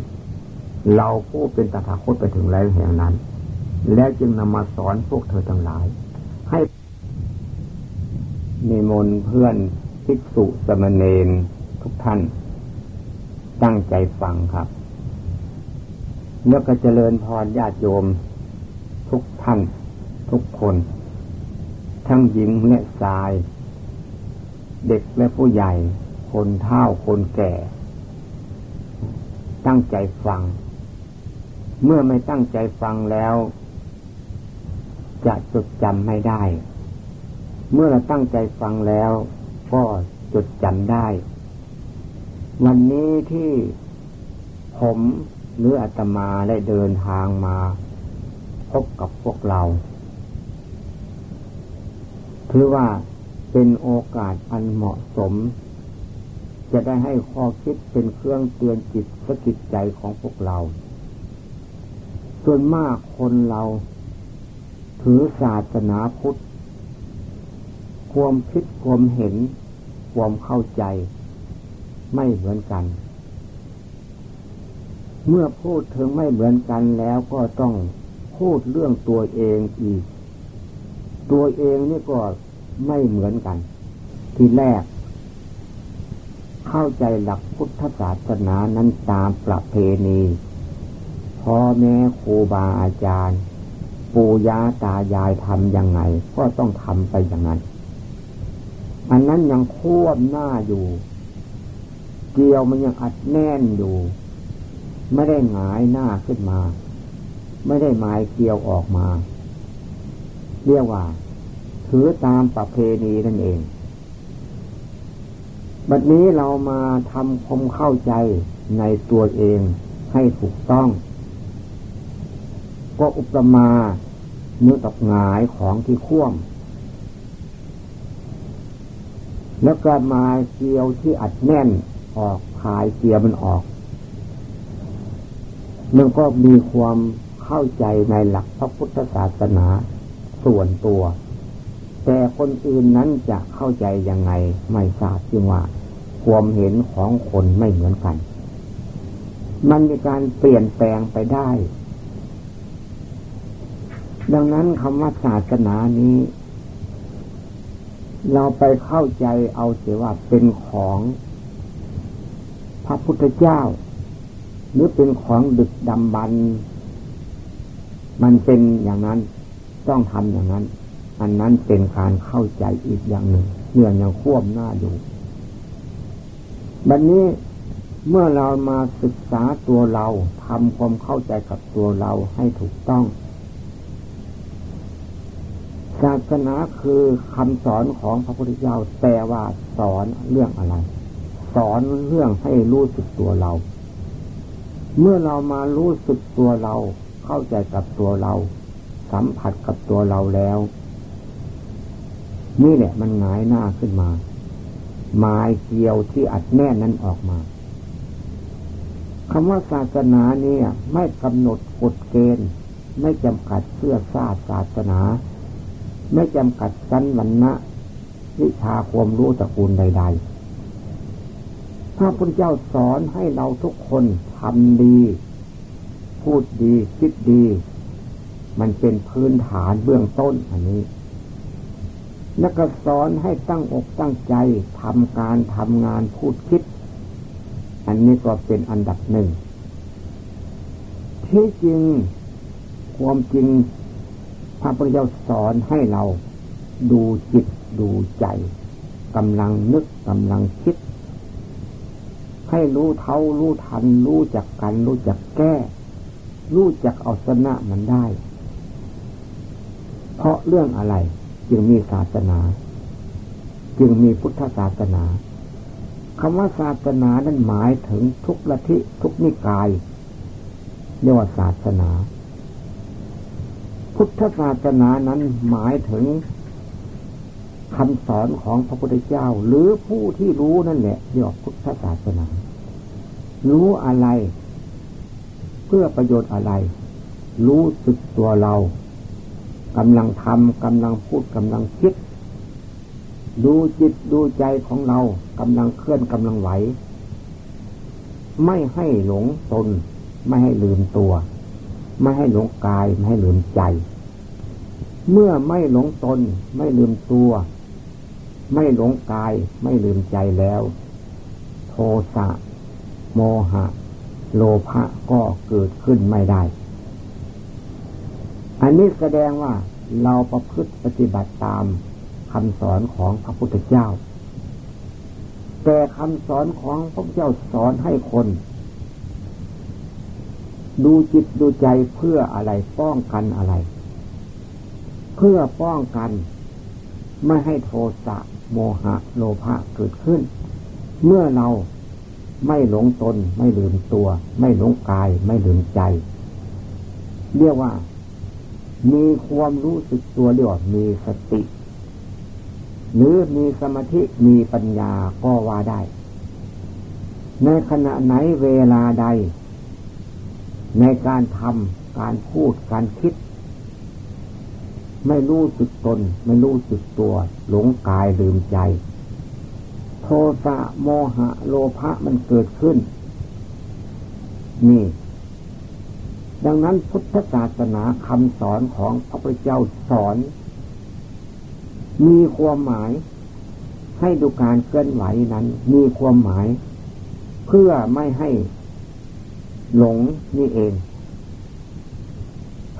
เราผู้เป็นตถาคตไปถึงแล้วแห่งนั้น แล้วจึงนำมาสอนพวกเธอทั้งหลาย ให้นิมนต์เพื่อนภิกษุสมณเณรทุกท่าน ตั้งใจฟังครับ แล้วก็เจริญพรญาติโยม ทุกท่าน ทุกคน ทั้งหญิงและชาย เด็กและผู้ใหญ่ คนเฒ่าคนแก่ ตั้งใจฟัง เมื่อไม่ตั้งใจฟังแล้ว จะจดจำไม่ได้ เมื่อเราตั้งใจฟังแล้ว ก็จดจำได้ วันนี้ที่ผมหรืออาตมาได้เดินทางมา พบกับพวกเรา ถือว่าเป็นโอกาสอันเหมาะสม จะได้ให้ข้อคิดเป็นเครื่องเตือนจิตสกิจใจของพวกเรา ส่วนมากคนเรา ถือศาสนาพุทธ ความคิดความเห็น ความเข้าใจ ไม่เหมือนกัน เมื่อพูดถึงไม่เหมือนกันแล้วก็ต้องพูดเรื่องตัวเองอีก ตัวเองนี่ก็ไม่เหมือนกัน ที่แรก เข้าใจหลักพุทธศาสนานั้นตามประเพณีพ่อแม่ครูบาอาจารย์ ปู่ย่าตายายทำยังไง ก็ต้องทำไปอย่างนั้น อันนั้นยังควบหน้าอยู่ เกี่ยวมันยังอัดแน่นอยู่ ไม่ได้หงายหน้าขึ้นมา ไม่ได้หมายเกี่ยวออกมา เรียกว่า ถือตามประเพณีนั่นเอง บัดนี้เรามาทำความเข้าใจในตัวเองให้ถูกต้อง ก็อุปมาเนื้อตกหงายของที่ข่วมแล้วก็มาเกียวที่อัดแน่นออกคายเกียวมันออกมันก็มีความเข้าใจในหลักพระพุทธศาสนาส่วนตัว แต่คนอื่นนั้นจะเข้าใจยังไงไม่ทราบจึงว่า ความเห็นของคนไม่เหมือนกัน มันมีการเปลี่ยนแปลงไปได้ ดังนั้นคำว่าศาสนานี้ เราไปเข้าใจเอาเสียว่าเป็นของพระพุทธเจ้า หรือเป็นของดึกดำบรรมันเป็นอย่างนั้นต้องทำอย่างนั้น อันนั้นเป็นการเข้าใจอีกอย่างหนึ่งเนื่องยังควบหน้าอยู่บัดนนี้เมื่อเรามาศึกษาตัวเราทำความเข้าใจกับตัวเราให้ถูกต้อง ศาสนาคือคำสอนของพระพุทธเจ้าแต่ว่าสอนเรื่องอะไร สอนเรื่องให้รู้สึกตัวเรา เมื่อเรามารู้สึกตัวเรา เข้าใจกับตัวเรา สัมผัสกับตัวเราแล้ว นี่แหละมันหงายหน้าขึ้นมาหมายเกี่ยวที่อัดแน่นนั้นออกมาคำว่าศาสนาเนี่ย ไม่กำหนดกฎเกณฑ์ ไม่จำกัดเสื้อซาศาสนา ไม่จำกัดสันวันนะวิชาความรู้ตระกูลใดๆพระพุทธเจ้าสอนให้เราทุกคนทำดี พูดดี คิดดี มันเป็นพื้นฐานเบื้องต้นอันนี้แล้วก็สอนให้ตั้งอกตั้งใจทำการทำงานพูดคิด อันนี้ก็เป็นอันดับหนึ่งที่จริงความจริง พระพุทธเจ้าสอนให้เราดูจิตดูใจกำลังนึกกำลังคิด ให้รู้เท่ารู้ทัน รู้จักกัน รู้จักแก้ รู้จักเอาชนะมันได้ เพราะเรื่องอะไรจึงมีศาสนา จึงมีพุทธศาสนาคำว่าศาสนานั้นหมายถึงทุกละทิทุกนิกายเรียกว่าศาสนา พุทธศาสนานั้นหมายถึงคำสอนของพระพุทธเจ้า หรือผู้ที่รู้นั่นแหละเรียกพุทธศาสนา รู้อะไร เพื่อประโยชน์อะไร รู้สึกตัวเรากำลังทำกำลังพูดกำลังคิด ดูจิตดูใจของเรากำลังเคลื่อนกำลังไหว ไม่ให้หลงตน ไม่ให้ลืมตัว ไม่ให้หลงกายไม่ให้ลืมใจ เมื่อไม่หลงตน ไม่ลืมตัว ไม่หลงกาย ไม่ลืมใจแล้ว โทสะโมหะ โลภะก็เกิดขึ้นไม่ได้ อันนี้แสดงว่าเราประพฤติปฏิบัติตามคำสอนของพระพุทธเจ้า แต่คำสอนของพระเจ้าสอนให้คน ดูจิตดูใจเพื่ออะไรป้องกันอะไร เพื่อป้องกัน ไม่ให้โทสะโมหะโลภะเกิดขึ้น เมื่อเราไม่หลงตน ไม่ลืมตัว ไม่หลงกาย ไม่ลืมใจ เรียกว่า มีความรู้สึกตัวเรียกว่ามีสติ หรือมีสมาธิมีปัญญาก็ว่าได้ ในขณะไหนเวลาใด ในการทำการพูดการคิด ไม่รู้สึกตน ไม่รู้สึกตัว หลงกายลืมใจ โทสะโมหะโลภะมันเกิดขึ้น นี่ ดังนั้นพุทธศาสนาคำสอนของพระพุทธเจ้าสอน มีความหมาย ให้ดูการเคลื่อนไหวนั้น มีความหมาย เพื่อไม่ให้ หลงนี่เอง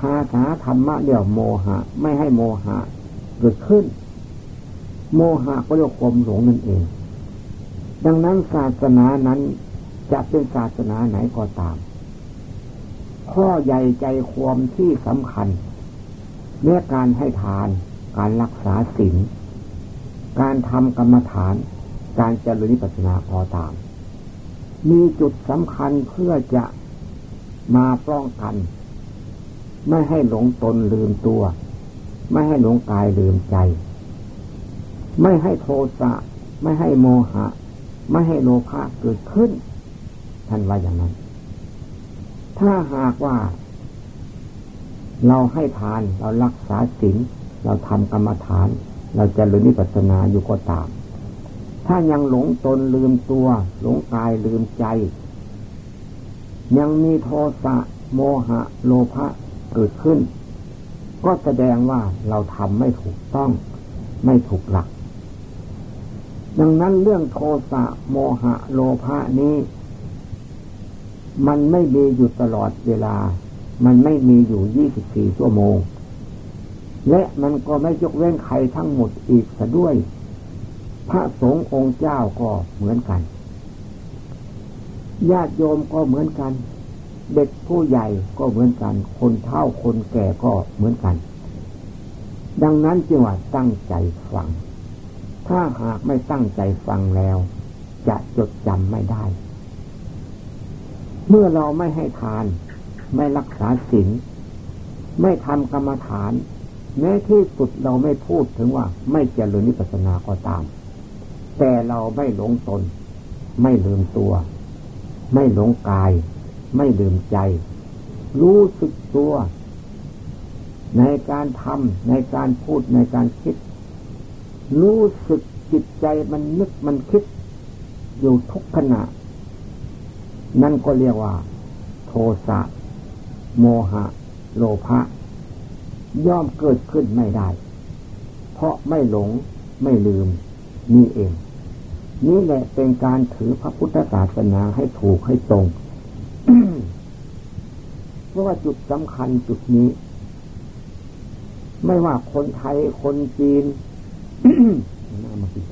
ภาษาธรรมะเดียวโมหะ ไม่ให้โมหะเกิดขึ้น โมหะก็เรียกความหลงนั่นเอง ดังนั้นศาสนานั้นจะเป็นศาสนาไหนก็ตาม ข้อใหญ่ใจความที่สำคัญเมื่อการให้ทาน การรักษาศีลการทำกรรมฐาน การเจริญนิพพานาพอตาม มีจุดสำคัญเพื่อจะ มาป้องกัน ไม่ให้หลงตนลืมตัว ไม่ให้หลงกายลืมใจ ไม่ให้โทสะไม่ให้โมหะ ไม่ให้โลภะเกิดขึ้น ท่านว่าอย่างนั้น ถ้าหากว่า เราให้ทานเรารักษาศีลเราทำกรรมฐาน เราจะลืมนิพพานาอยู่ก็ตาม ถ้ายังหลงตนลืมตัว หลงกายลืมใจ ยังมีโทสะโมหะ โลภะเกิดขึ้น ก็แสดงว่าเราทำไม่ถูกต้อง ไม่ถูกหลัก ดังนั้นเรื่องโทสะโมหะ โลภะนี้ มันไม่มีอยู่ตลอดเวลา มันไม่มีอยู่ยี่สิบสี่ชั่วโมง และมันก็ไม่ยกเว้นใครทั้งหมดอีกซะด้วย พระสงฆ์องค์เจ้าก็เหมือนกัน ญาติโยมก็เหมือนกัน เด็กผู้ใหญ่ก็เหมือนกัน คนเฒ่าคนแก่ก็เหมือนกัน ดังนั้นจึงว่าตั้งใจฟัง ถ้าหากไม่ตั้งใจฟังแล้ว จะจดจำไม่ได้ เมื่อเราไม่ให้ทาน ไม่รักษาศีลไม่ทำกรรมฐาน แม้ที่สุดเราไม่พูดถึงว่าไม่เจริญนิพพานาก็ตาม แต่เราไม่หลงตน ไม่ลืมตัว ไม่หลงกาย ไม่ลืมใจ รู้สึกตัว ในการทำในการพูดในการคิด รู้สึกจิตใจมันนึกมันคิด อยู่ทุกขณะ นั่นก็เรียกว่า โทสะโมหะ โลภะย่อมเกิดขึ้นไม่ได้ เพราะไม่หลงไม่ลืมนี่เอง นี่แหละเป็นการถือพระพุทธศาสนาให้ถูกให้ตรง เพราะว่าจุดสำคัญจุดนี้ ไม่ว่าคนไทยคนจีนน่ามาคิด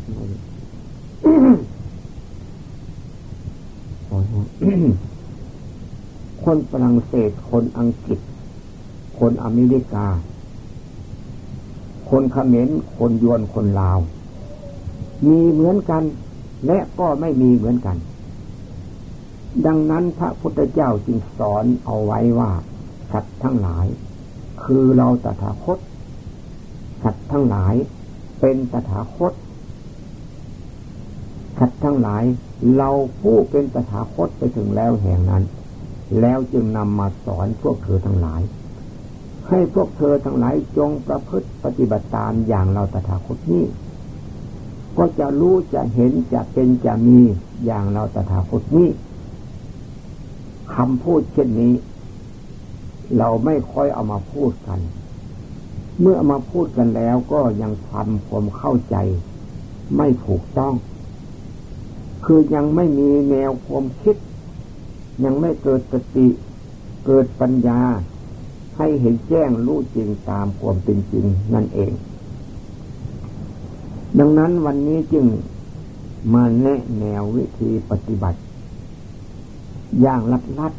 คนฝรั่งเศส คนอังกฤษ คนอเมริกา คนเขมร คนยวน คนลาว มีเหมือนกัน และก็ไม่มีเหมือนกัน ดังนั้นพระพุทธเจ้าจึงสอนเอาไว้ว่าสัตว์ทั้งหลาย คือเราตถาคต สัตว์ทั้งหลายเป็นตถาคต สัตว์ทั้งหลายเราผู้เป็นตถาคตไปถึงแล้วแห่งนั้น แล้วจึงนำมาสอนพวกเธอทั้งหลาย ให้พวกเธอทั้งหลายจงประพฤติปฏิบัติตามอย่างเราตถาคตนี้ ก็จะรู้จะเห็นจะเป็นจะมีอย่างเราตถาคตนี้คำพูดเช่นนี้ เราไม่ค่อยเอามาพูดกัน เมื่อเอามาพูดกันแล้วก็ยังทำความเข้าใจ ไม่ถูกต้อง คือยังไม่มีแนวความคิด ยังไม่เกิดสติเกิดปัญญาให้เห็นแจ้งรู้จริงตามความเป็นจริงนั่นเอง ดังนั้นวันนี้จึงมาแนะแนววิธีปฏิบัติ อย่างลัดลัด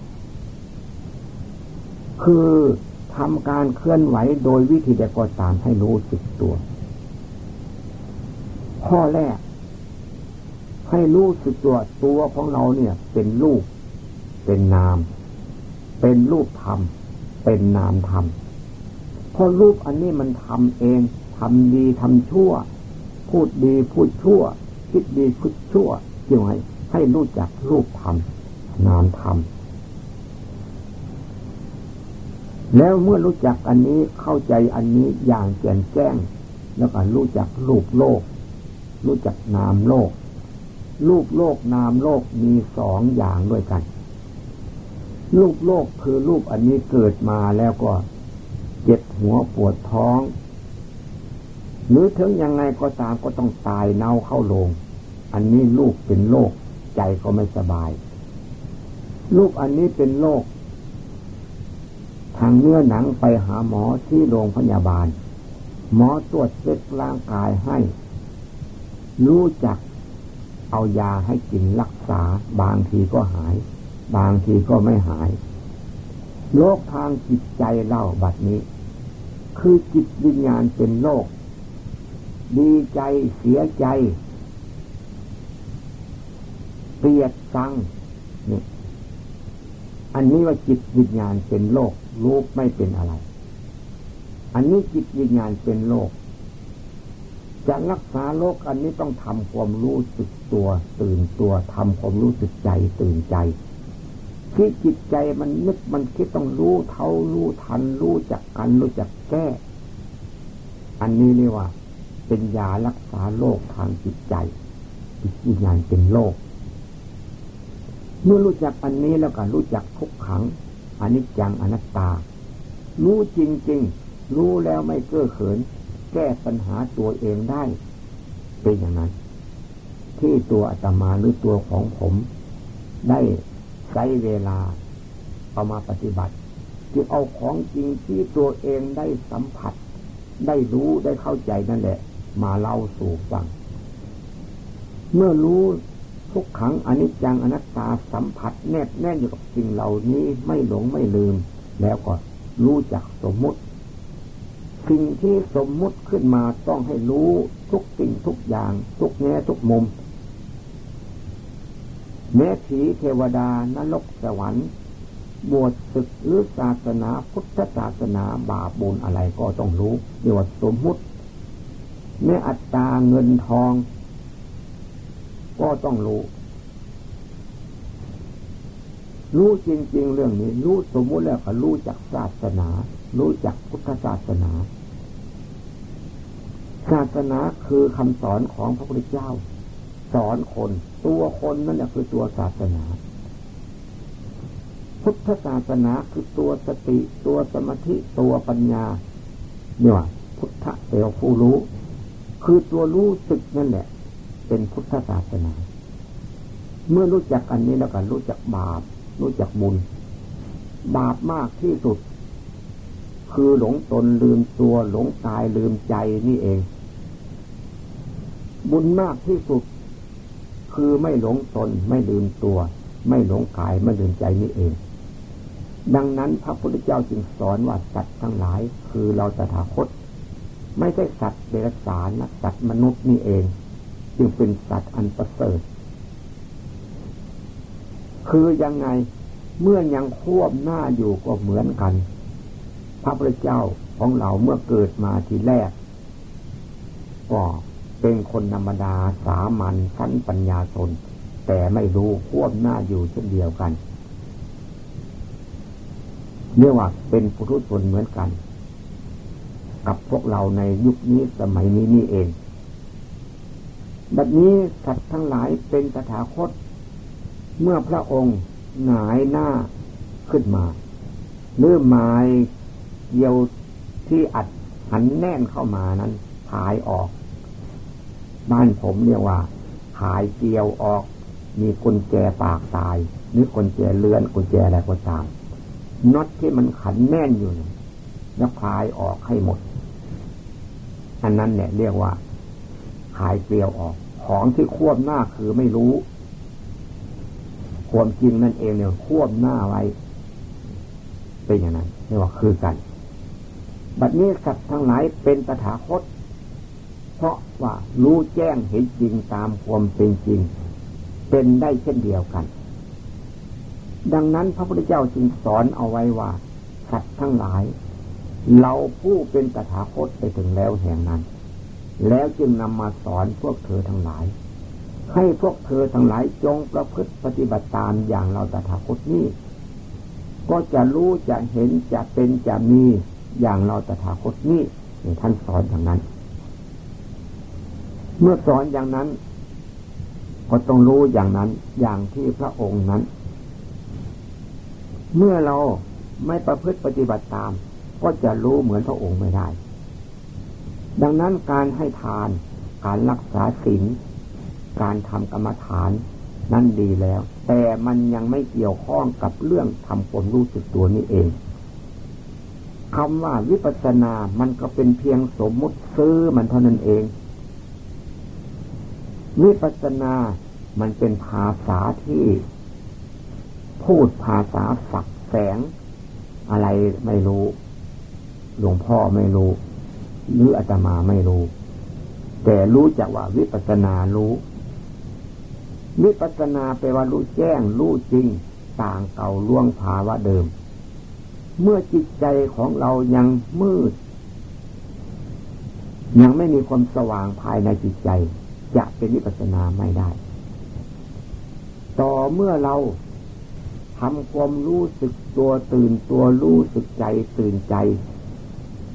คือทำการเคลื่อนไหวโดยวิธีใดก็ตามให้รู้สึกตัว ข้อแรก ให้รู้สึกตัวตัวของเราเนี่ย เป็นรูป เป็นนาม เป็นรูปธรรม เป็นนามธรรมพอรูปอันนี้มันทำเองทำดีทำชั่ว พูดดีพูดชั่ว คิดดีคิดชั่วจึงให้ให้รู้จักรูปธรรมนามธรรมแล้วเมื่อรู้จักอันนี้เข้าใจอันนี้อย่างแจ่มแจ้ง แล้วก็รู้จักรูปโลก รู้จักนามโลก รูปโลกนามโลกมีสองอย่างด้วยกัน รูปโลกคือรูปอันนี้เกิดมาแล้วก็เจ็บหัวปวดท้อง หรือถึงยังไงก็ตามก็ต้องตายเน่าเข้าลง อันนี้ลูกเป็นโลกใจก็ไม่สบาย ลูกอันนี้เป็นโรคทางเนื้อหนังไปหาหมอที่โรงพยาบาล หมอตรวจเช็คร่างกายให้ รู้จักเอายาให้กินรักษา บางทีก็หาย บางทีก็ไม่หายโรคทางจิตใจเล่าบัดนี้ คือจิตวิญญาณเป็นโรค ดีใจเสียใจ เปียดสังนี่อันนี้ว่าจิตวิญญาณเป็นโลกรูปไม่เป็นอะไร อันนี้จิตวิญญาณเป็นโลก จะรักษาโลกอันนี้ต้องทำความรู้สึกตัว ตื่นตัวทำความรู้สึกใจตื่นใจที่จิตใจมันนึกมันคิดต้องรู้เท่ารู้ทันรู้จักกันรู้จักแก้ อันนี้เรียกว่า เป็นยารักษาโรคทางจิตใจจิตวิญญาณเป็นโรคเมื่อรู้จักอันนี้แล้วก็รู้จักทุกขังอนิจจังอนัตตา รู้จริง ๆ รู้แล้วไม่เก้อเขิน แก้ปัญหาตัวเองได้ เป็นอย่างนั้น ที่ตัวอาตมาหรือตัวของผม ได้ใช้เวลาเอามาปฏิบัติจึงเอาของจริงที่ตัวเองได้สัมผัส ได้รู้ได้เข้าใจนั่นแหละ มาเล่าสู่ฟัง เมื่อรู้ทุกขังอนิจจังอนัตตาสัมผัสแนบแน่นอยู่กับสิ่งเหล่านี้ไม่หลงไม่ลืม แล้วก็รู้จักสมมุติ สิ่งที่สมมุติขึ้นมาต้องให้รู้ทุกสิ่งทุกอย่าง ทุกแง่ทุกมุมแม้ผีเทวดานรกสวรรค์บวชศึกหรือศาสนาพุทธศาสนาบาปบุญอะไรก็ต้องรู้เรียกว่าสมมุติ แม้อัตตาเงินทอง ก็ต้องรู้ รู้จริง ๆ เรื่องนี้ รู้สมมุติแล้วก็รู้จากศาสนา รู้จักพุทธศาสนา ศาสนาคือคำสอนของพระพุทธเจ้า สอนคน ตัวคนนั่นแหละคือตัวศาสนาพุทธศาสนาคือตัวสติ ตัวสมาธิตัวปัญญาเนี่ยพุทธเอวผู้รู้ คือตัวรู้สึกนั่นแหละ เป็นพุทธศาสนา เมื่อรู้จักอันนี้แล้วก็รู้จักบาป รู้จักบุญ บาปมากที่สุด คือหลงตนลืมตัวหลงตายลืมใจนี่เอง บุญมากที่สุด คือไม่หลงตนไม่ลืมตัว ไม่หลงกายไม่ลืมใจนี่เองดังนั้นพระพุทธเจ้าจึงสอนว่าสัตว์ทั้งหลาย คือเราตถาคต ไม่ใช่สัตว์เดรัจฉานนะสัตว์มนุษย์นี่เอง จึงเป็นสัตว์อันประเสริฐ คือยังไงเมื่อยังควบหน้าอยู่ก็เหมือนกัน พระพุทธเจ้าของเราเมื่อเกิดมาทีแรก ก็เป็นคนธรรมดาสามัญชั้นปัญญาชน แต่ไม่รู้ควบหน้าอยู่เช่นเดียวกันเรียกว่าเป็นปุถุชนเหมือนกัน กับพวกเราในยุคนี้สมัยนี้นี่เองบัดนี้สัตว์ทั้งหลายเป็นตถาคต เมื่อพระองค์หงายหน้าขึ้นมาหรือไม้เกี่ยวที่อัดหันแน่นเข้ามานั้นหายออก บ้านผมเรียกว่าหายเกี่ยวออก มีกุญแจปากตาย หรือกุญแจเลือนกุญแจอะไรก็ตามน็อตที่มันขันแน่นอยู่แล้วคลายออกให้หมด อันนั้นเนี่ยเรียกว่า หายเกลียวออก ของที่ควบหน้าคือไม่รู้ ความจริงนั่นเองเนี่ยควบหน้าไว้ เป็นอย่างนั้นเรียกว่าคือกัน บัดนี้สัตว์ทั้งหลายเป็นตถาคต เพราะว่ารู้แจ้งเห็นจริงตามความเป็นจริง เป็นได้เช่นเดียวกัน ดังนั้นพระพุทธเจ้าจึงสอนเอาไว้ว่าสัตว์ทั้งหลาย เราผู้เป็นตถาคตไปถึงแล้วแห่งนั้น แล้วจึงนำมาสอนพวกเธอทั้งหลาย ให้พวกเธอทั้งหลายจงประพฤติปฏิบัติตามอย่างเราตถาคตนี้ ก็จะรู้จะเห็นจะเป็นจะมีอย่างเราตถาคตนี้ท่านสอนอย่างนั้น เมื่อสอนอย่างนั้น ก็ต้องรู้อย่างนั้นอย่างที่พระองค์นั้น เมื่อเราไม่ประพฤติปฏิบัติตาม ก็จะรู้เหมือนพระองค์ไม่ได้ ดังนั้นการให้ทาน การรักษาศีลการทำกรรมฐานนั้นดีแล้ว แต่มันยังไม่เกี่ยวข้องกับเรื่องทำความรู้สึกตัวนี้เองคำว่าวิปัสสนา มันก็เป็นเพียงสมมุติซื้อมันเท่านั้นเอง วิปัสสนา มันเป็นภาษาที่ พูดภาษาฝักแสง อะไรไม่รู้ หลวงพ่อไม่รู้ หรืออาตมาไม่รู้ แต่รู้จักว่าวิปัสนารู้ วิปัสนาแปลว่ารู้แจ้ง รู้จริง ต่างเก่าล่วงภาวะเดิม เมื่อจิตใจของเรายังมืด ยังไม่มีความสว่างภายในจิตใจ จะเป็นวิปัสนาไม่ได้ ต่อเมื่อเราทำความรู้สึกตัวตื่นตัวรู้สึกใจตื่นใจ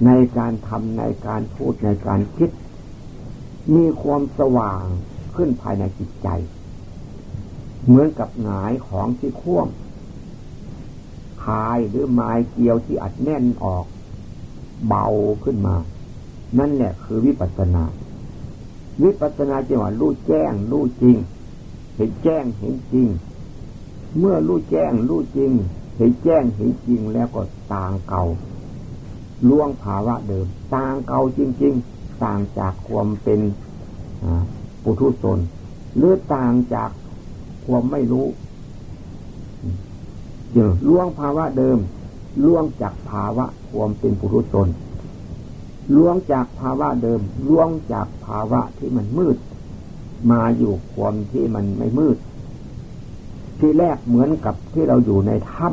ในการทำในการพูดในการคิด มีความสว่างขึ้นภายในจิตใจ เหมือนกับหงายของที่ควมคายหรือไม้เกี่ยวที่อัดแน่นออก เบาขึ้นมา นั่นแหละคือวิปัสสนา วิปัสสนาจะว่ารู้แจ้งรู้จริง เห็นแจ้งเห็นจริง เมื่อรู้แจ้งรู้จริง เห็นแจ้งเห็นจริงแล้วก็ต่างเก่า ล่วงภาวะเดิมต่างเก่าจริง ๆ ต่างจากความเป็นปุถุชนหรือต่างจากความไม่รู้เอล่วงภาวะเดิมล่วงจากภาวะความเป็นปุถุชนล่วงจากภาวะเดิมล่วงจากภาวะที่มันมืด มาอยู่ความที่มันไม่มืด ที่แรกเหมือนกับที่เราอยู่ในถ้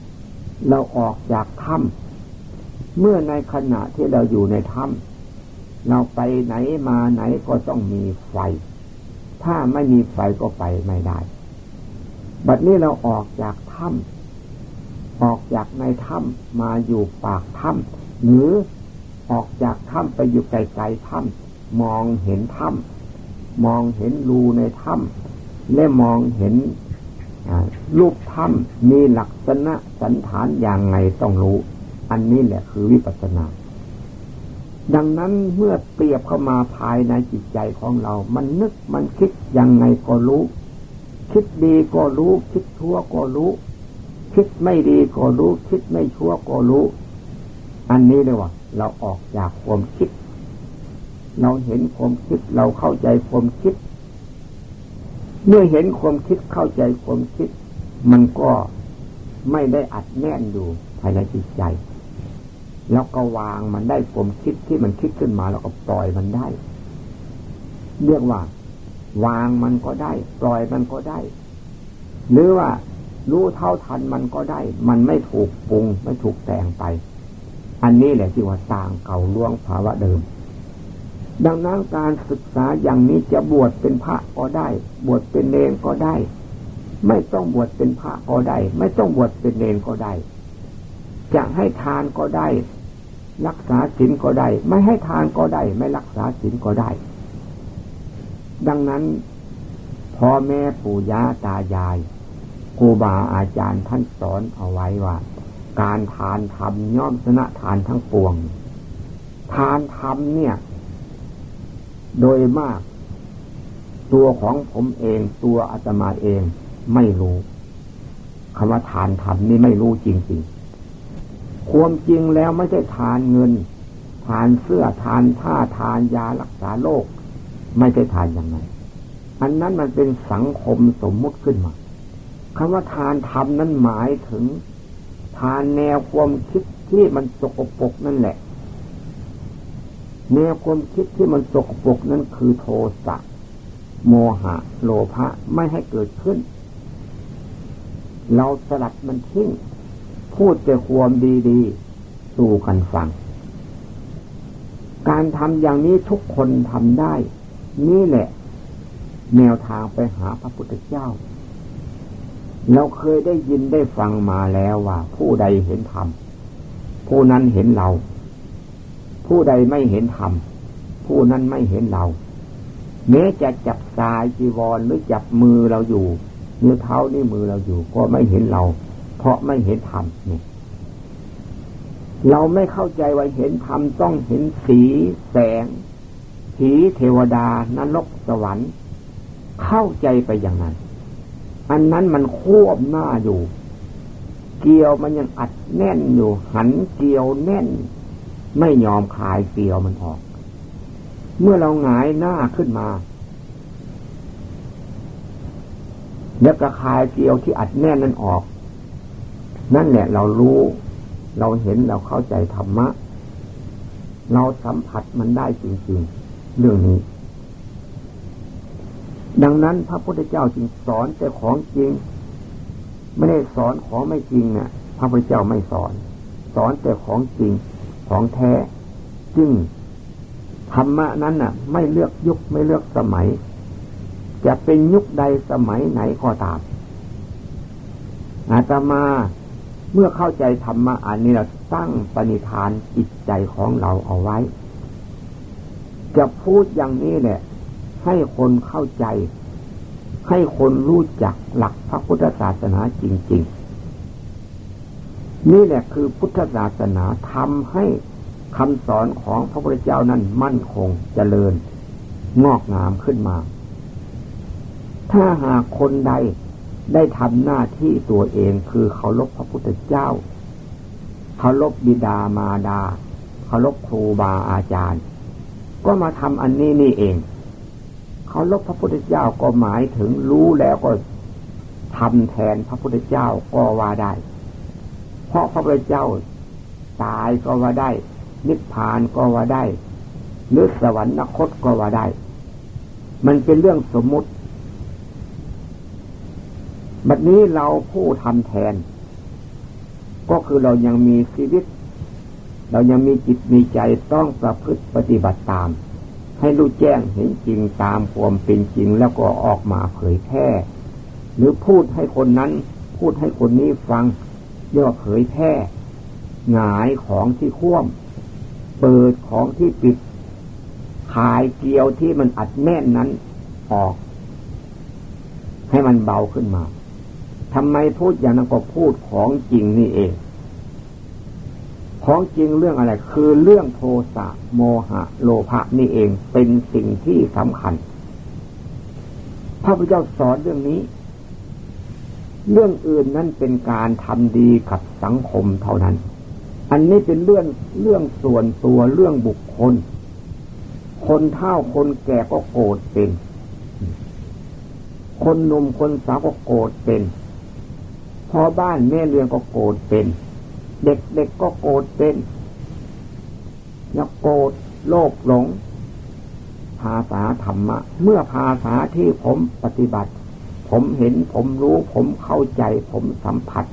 ำเราออกจากถ้ำ เมื่อในขณะที่เราอยู่ในถ้ำเราไปไหนมาไหนก็ต้องมีไฟ ถ้าไม่มีไฟก็ไปไม่ได้ บัดนี้เราออกจากถ้ำออกจากในถ้ำมาอยู่ปากถ้ำหรือออกจากถ้ำไปอยู่ไกลๆถ้ำมองเห็นถ้ำมองเห็นรูในถ้ำและมองเห็นรูปถ้ำมีลักษณะสันฐานอย่างไงต้องรู้ อันนี้แหละคือวิปัสสนา ดังนั้นเมื่อเปรียบเข้ามาภายในจิตใจของเรา มันนึกมันคิดยังไงก็รู้ คิดดีก็รู้ คิดชั่วก็รู้ คิดไม่ดีก็รู้ คิดไม่ชั่วก็รู้ อันนี้เลยว่า เราออกจากความคิด เราเห็นความคิดเราเข้าใจความคิด เมื่อเห็นความคิดเข้าใจความคิด มันก็ไม่ได้อัดแน่นอยู่ภายในจิตใจ แล้วก็วางมันได้ความคิดที่มันคิดขึ้นมาแล้วก็ปล่อยมันได้ เรียกว่า วางมันก็ได้ ปล่อยมันก็ได้ หรือว่ารู้เท่าทันมันก็ได้ มันไม่ถูกปรุง ไม่ถูกแต่งไป อันนี้แหละที่ว่าต่างเก่าล่วงภาวะเดิม ดังนั้นการศึกษาอย่างนี้จะบวชเป็นพระก็ได้ บวชเป็นเนรก็ได้ ไม่ต้องบวชเป็นพระก็ได้ ไม่ต้องบวชเป็นเนรก็ได้ จะให้ทานก็ได้ รักษาศีลก็ได้ ไม่ให้ทานก็ได้ ไม่รักษาศีลก็ได้ ดังนั้นพ่อแม่ปู่ย่าตายายครูบาอาจารย์ท่านสอนเอาไว้ว่า การทานธรรมย่อมชนะทานทั้งปวง ทานธรรมเนี่ย โดยมาก ตัวของผมเองตัวอาตมาเองไม่รู้คำว่าทานธรรมนี่ไม่รู้จริงๆ ความจริงแล้วไม่ใช่ทานเงิน ทานเสื้อทานผ้าทานยารักษาโรคไม่ใช่ทานอย่างไรอันนั้นมันเป็นสังคมสมมุติขึ้นมาคำว่าทานธรรมนั้นหมายถึง ทานแนวความคิดที่มันสกปรกนั่นแหละ แนวความคิดที่มันสกปรกนั่นคือโทสะโมหะ โลภะไม่ให้เกิดขึ้น เราสลัดมันทิ้ง พูดแต่ความดีๆ สู่กันฟัง การทำอย่างนี้ทุกคนทำได้ นี่แหละ แนวทางไปหาพระพุทธเจ้า เราเคยได้ยินได้ฟังมาแล้วว่า ผู้ใดเห็นธรรมผู้นั้นเห็นเรา ผู้ใดไม่เห็นธรรมผู้นั้นไม่เห็นเราแม้จะจับสายจีวรหรือจับมือเราอยู่นิ้วเท้านี่มือเราอยู่ ก็ไม่เห็นเรา เพราะไม่เห็นธรรมเนี่ยเราไม่เข้าใจว่าเห็นธรรมต้องเห็นสีแสง ผีเทวดานรกสวรรค์ เข้าใจไปอย่างนั้น อันนั้นมันควบหน้าอยู่ เกี่ยวมันยังอัดแน่นอยู่ หันเกี่ยวแน่น ไม่ยอมคลายเกี่ยวมันออก เมื่อเราหงายหน้าขึ้นมา แล้วก็คลายเกลียวที่อัดแน่นนั้นออก นั่นแหละเรารู้ เราเห็นเราเข้าใจธรรมะ เราสัมผัสมันได้จริง ๆ เรื่องนี้ ดังนั้นพระพุทธเจ้าจึงสอนแต่ของจริง ไม่ได้สอนของไม่จริงเนี่ยพระพุทธเจ้าไม่สอน สอนแต่ของจริงของแท้จึงธรรมะนั้นน่ะ ไม่เลือกยุคไม่เลือกสมัย จะเป็นยุคใดสมัยไหนก็ตามอาตมา เมื่อเข้าใจธรรมะอันนี้เราตั้งปณิธานจิตใจของเราเอาไว้ จะพูดอย่างนี้แหละให้คนเข้าใจ ให้คนรู้จักหลักพระพุทธศาสนาจริง ๆ นี่แหละคือพุทธศาสนาทำให้คำสอนของพระพุทธเจ้านั้นมั่นคงเจริญ งอกงามขึ้นมา ถ้าหากคนใด ได้ทำหน้าที่ตัวเองคือเคารพพระพุทธเจ้าเคารพบิดามารดาเคารพครูบาอาจารย์ ก็มาทำอันนี้นี่เองเคารพพระพุทธเจ้าก็หมายถึงรู้แล้วก็ทำแทนพระพุทธเจ้าก็ว่าได้ เพราะพระพุทธเจ้าตายก็ว่าได้ นิพพานก็ว่าได้หรือสวรรคตก็ว่าได้ มันเป็นเรื่องสมมุติ บัดนี้เราผู้ทำแทน ก็คือเรายังมีชีวิต เรายังมีจิตมีใจต้องประพฤติปฏิบัติตาม ให้รู้แจ้งเห็นจริงตามความเป็นจริงแล้วก็ออกมาเผยแพร่หรือพูดให้คนนั้น พูดให้คนนี้ฟังย่อเผยแพร่หงายของที่คว่ำเปิดของที่ปิดขายเกลียวที่มันอัดแน่นนั้นออก ให้มันเบาขึ้นมา ทำไมพูดอย่างนั้นก็พูดของจริงนี่เอง ของจริงเรื่องอะไร คือเรื่องโทสะโมหะ โลภะนี่เองเป็นสิ่งที่สำคัญพระพุทธเจ้าสอนเรื่องนี้ เรื่องอื่นนั้นเป็นการทำดีกับสังคมเท่านั้น อันนี้เป็นเรื่องเรื่องส่วนตัวเรื่องบุคคล คนเฒ่าคนแก่ก็โกรธเป็น คนหนุ่มคนสาวก็โกรธเป็น พอบ้านแม่เรือนก็โกรธเป็น เด็กๆกก็โกรธเป็นแล้วโกรธโลภหลง ภาษาธรรมะ เมื่อภาษาที่ผมปฏิบัติ ผมเห็นผมรู้ ผมเข้าใจ ผมสัมผัส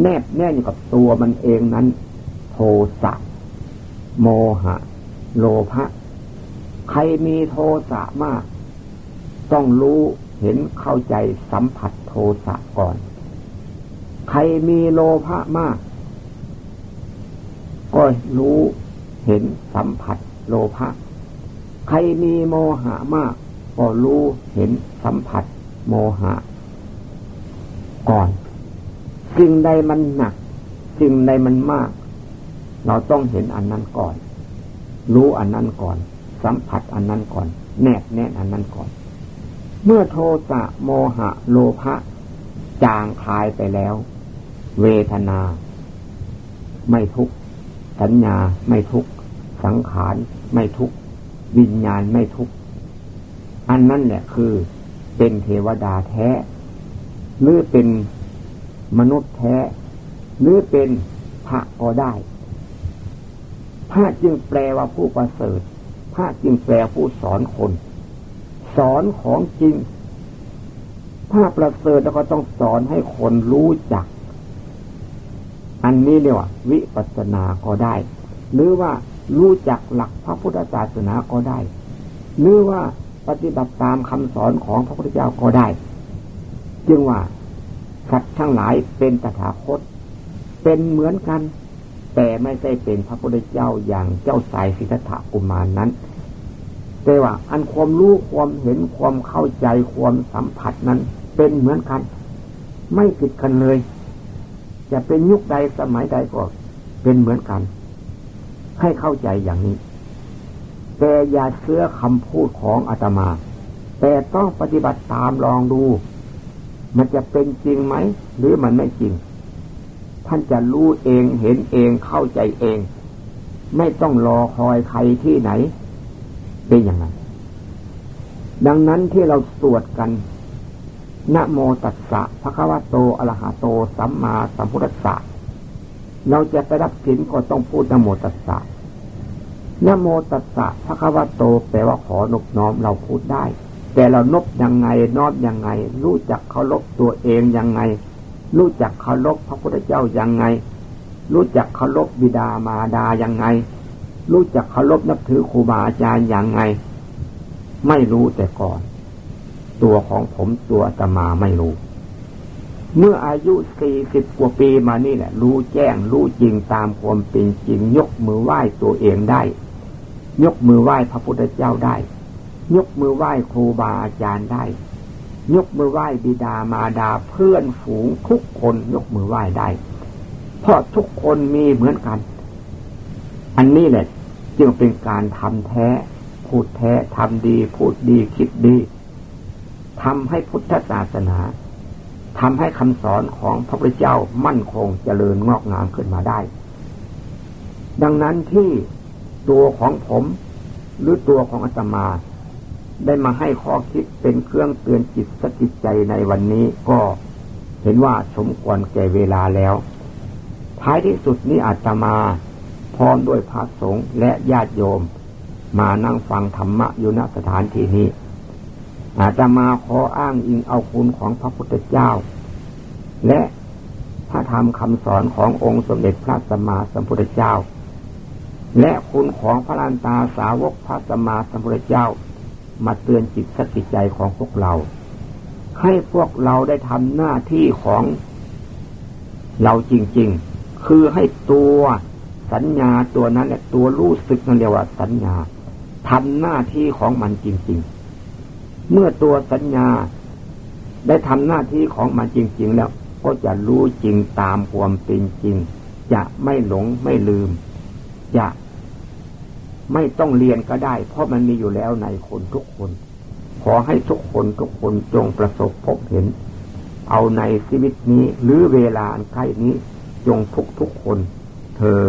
แนบแน่นอยู่กับตัวมันเองนั้น โทสะโมหะ โลภะใครมีโทสะมาก ต้องรู้เห็นเข้าใจสัมผัสโทสะก่อน ใครมีโลภะมาก ก็รู้เห็นสัมผัสโลภะใครมีโมหะมาก ก็รู้เห็นสัมผัสโมหะ ก่อนสิ่งใดมันหนักสิ่งใดมันมาก เราต้องเห็นอันนั้นก่อน รู้อันนั้นก่อน สัมผัสอันนั้นก่อน แนบแน่นอันนั้นก่อน เมื่อโทสะโมหะ โลภะจางคลายไปแล้ว เวทนา ไม่ทุกสัญญาไม่ทุกสังขารไม่ทุกวิญญาณไม่ทุกอันนั้นแหละคือเป็นเทวดาแท้ หรือเป็นมนุษย์แท้ หรือเป็นพระก็ได้ พระจึงแปลว่าผู้ประเสริฐ พระจึงแปลผู้สอนคน สอนของจริงถ้าประเสริฐแล้วก็ต้องสอนให้คนรู้จัก อันนี้เรียกว่าวิปัสสนาก็ได้ หรือว่ารู้จักหลักพระพุทธศาสนาก็ได้ หรือว่าปฏิบัติตามคำสอนของพระพุทธเจ้าก็ได้ จึงว่าสัตว์ทั้งหลายเป็นตถาคต เป็นเหมือนกัน แต่ไม่ใช่เป็นพระพุทธเจ้าอย่างเจ้าสายสิทธัตถกุมารนนั้น แต่ว่าอันความรู้ความเห็นความเข้าใจความสัมผัสนั้น เป็นเหมือนกัน ไม่ผิดกันเลย จะเป็นยุคใดสมัยใดก็เป็นเหมือนกัน ให้เข้าใจอย่างนี้ แต่อย่าเชื่อคำพูดของอาตมา แต่ต้องปฏิบัติตามลองดู มันจะเป็นจริงไหม หรือมันไม่จริง ท่านจะรู้เองเห็นเองเข้าใจเอง ไม่ต้องรอคอยใครที่ไหน เป็นอย่างนั้นดังนั้นที่เราสวดกัน นะโมตัสสะภะคะวะโตอะระหะโต สัมมาสัมพุทธัสสะเราจะไปรับสินก็ต้องพูดนะโมตัสสะนโมตัสสะพระคัมภโตแปลว่าขอนบน้อมเราพูดได้ แต่เรานบยังไงนอบยังไง รู้จักเคารพตัวเองยังไง รู้จักเคารพพระพุทธเจ้ายังไง รู้จักเคารพบิดามารดายังไง รู้จักเคารพนับถือครูบาอาจารย์ยังไง ไม่รู้แต่ก่อน ตัวของผมตัวตมาไม่รู้ เมื่ออายุสี่สิบกว่าปีมานี่แหละ รู้แจ้งรู้จริงตามความเป็นจริง ยกมือไหว้ตัวเองได้ ยกมือไหว้พระพุทธเจ้าได้ ยกมือไหว้ครูบาอาจารย์ได้ ยกมือไหว้บิดามารดาเพื่อนฝูงทุกคนยกมือไหว้ได้ เพราะทุกคนมีเหมือนกัน อันนี้แหละจึงเป็นการทำแท้ พูดแท้ทำดี พูดดีคิดดี ทำให้พุทธศาสนาทำให้คำสอนของพระพุทธเจ้ามั่นคงเจริญงอกงามขึ้นมาได้ ดังนั้นที่ตัวของผมหรือตัวของอาตมา ได้มาให้ข้อคิดเป็นเครื่องเตือนจิตสกิจใจในวันนี้ก็เห็นว่าสมควรแก่เวลาแล้ว ท้ายที่สุดนี้อาตมาพร้อมด้วยพระสงฆ์และญาติโยม มานั่งฟังธรรมะอยู่ณสถานที่นี้ อาตมาขออ้างอิงเอาคุณของพระพุทธเจ้า และพระธรรมคำสอนขององค์สมเด็จพระสัมมาสัมพุทธเจ้า และคุณของพระลันตาสาวกพระสัมมาสัมพุทธเจ้า มาเตือนจิตสกิจใจของพวกเรา ให้พวกเราได้ทำหน้าที่ของเราจริง ๆ คือให้ตัวสัญญาตัวนั้นแหละตัวรู้สึกนั่นเรียกว่าสัญญาทำหน้าที่ของมันจริง ๆ เมื่อตัวสัญญาได้ทำหน้าที่ของมันจริง ๆ แล้ว ก็จะรู้จริงตามความเป็นจริง จะไม่หลงไม่ลืม จะไม่ต้องเรียนก็ได้ เพราะมันมีอยู่แล้วในคนทุกคน ขอให้ทุกคนทุกคนจงประสบพบเห็น เอาในชีวิตนี้หรือเวลาอันใกล้นี้จงทุกทุกคน เธอ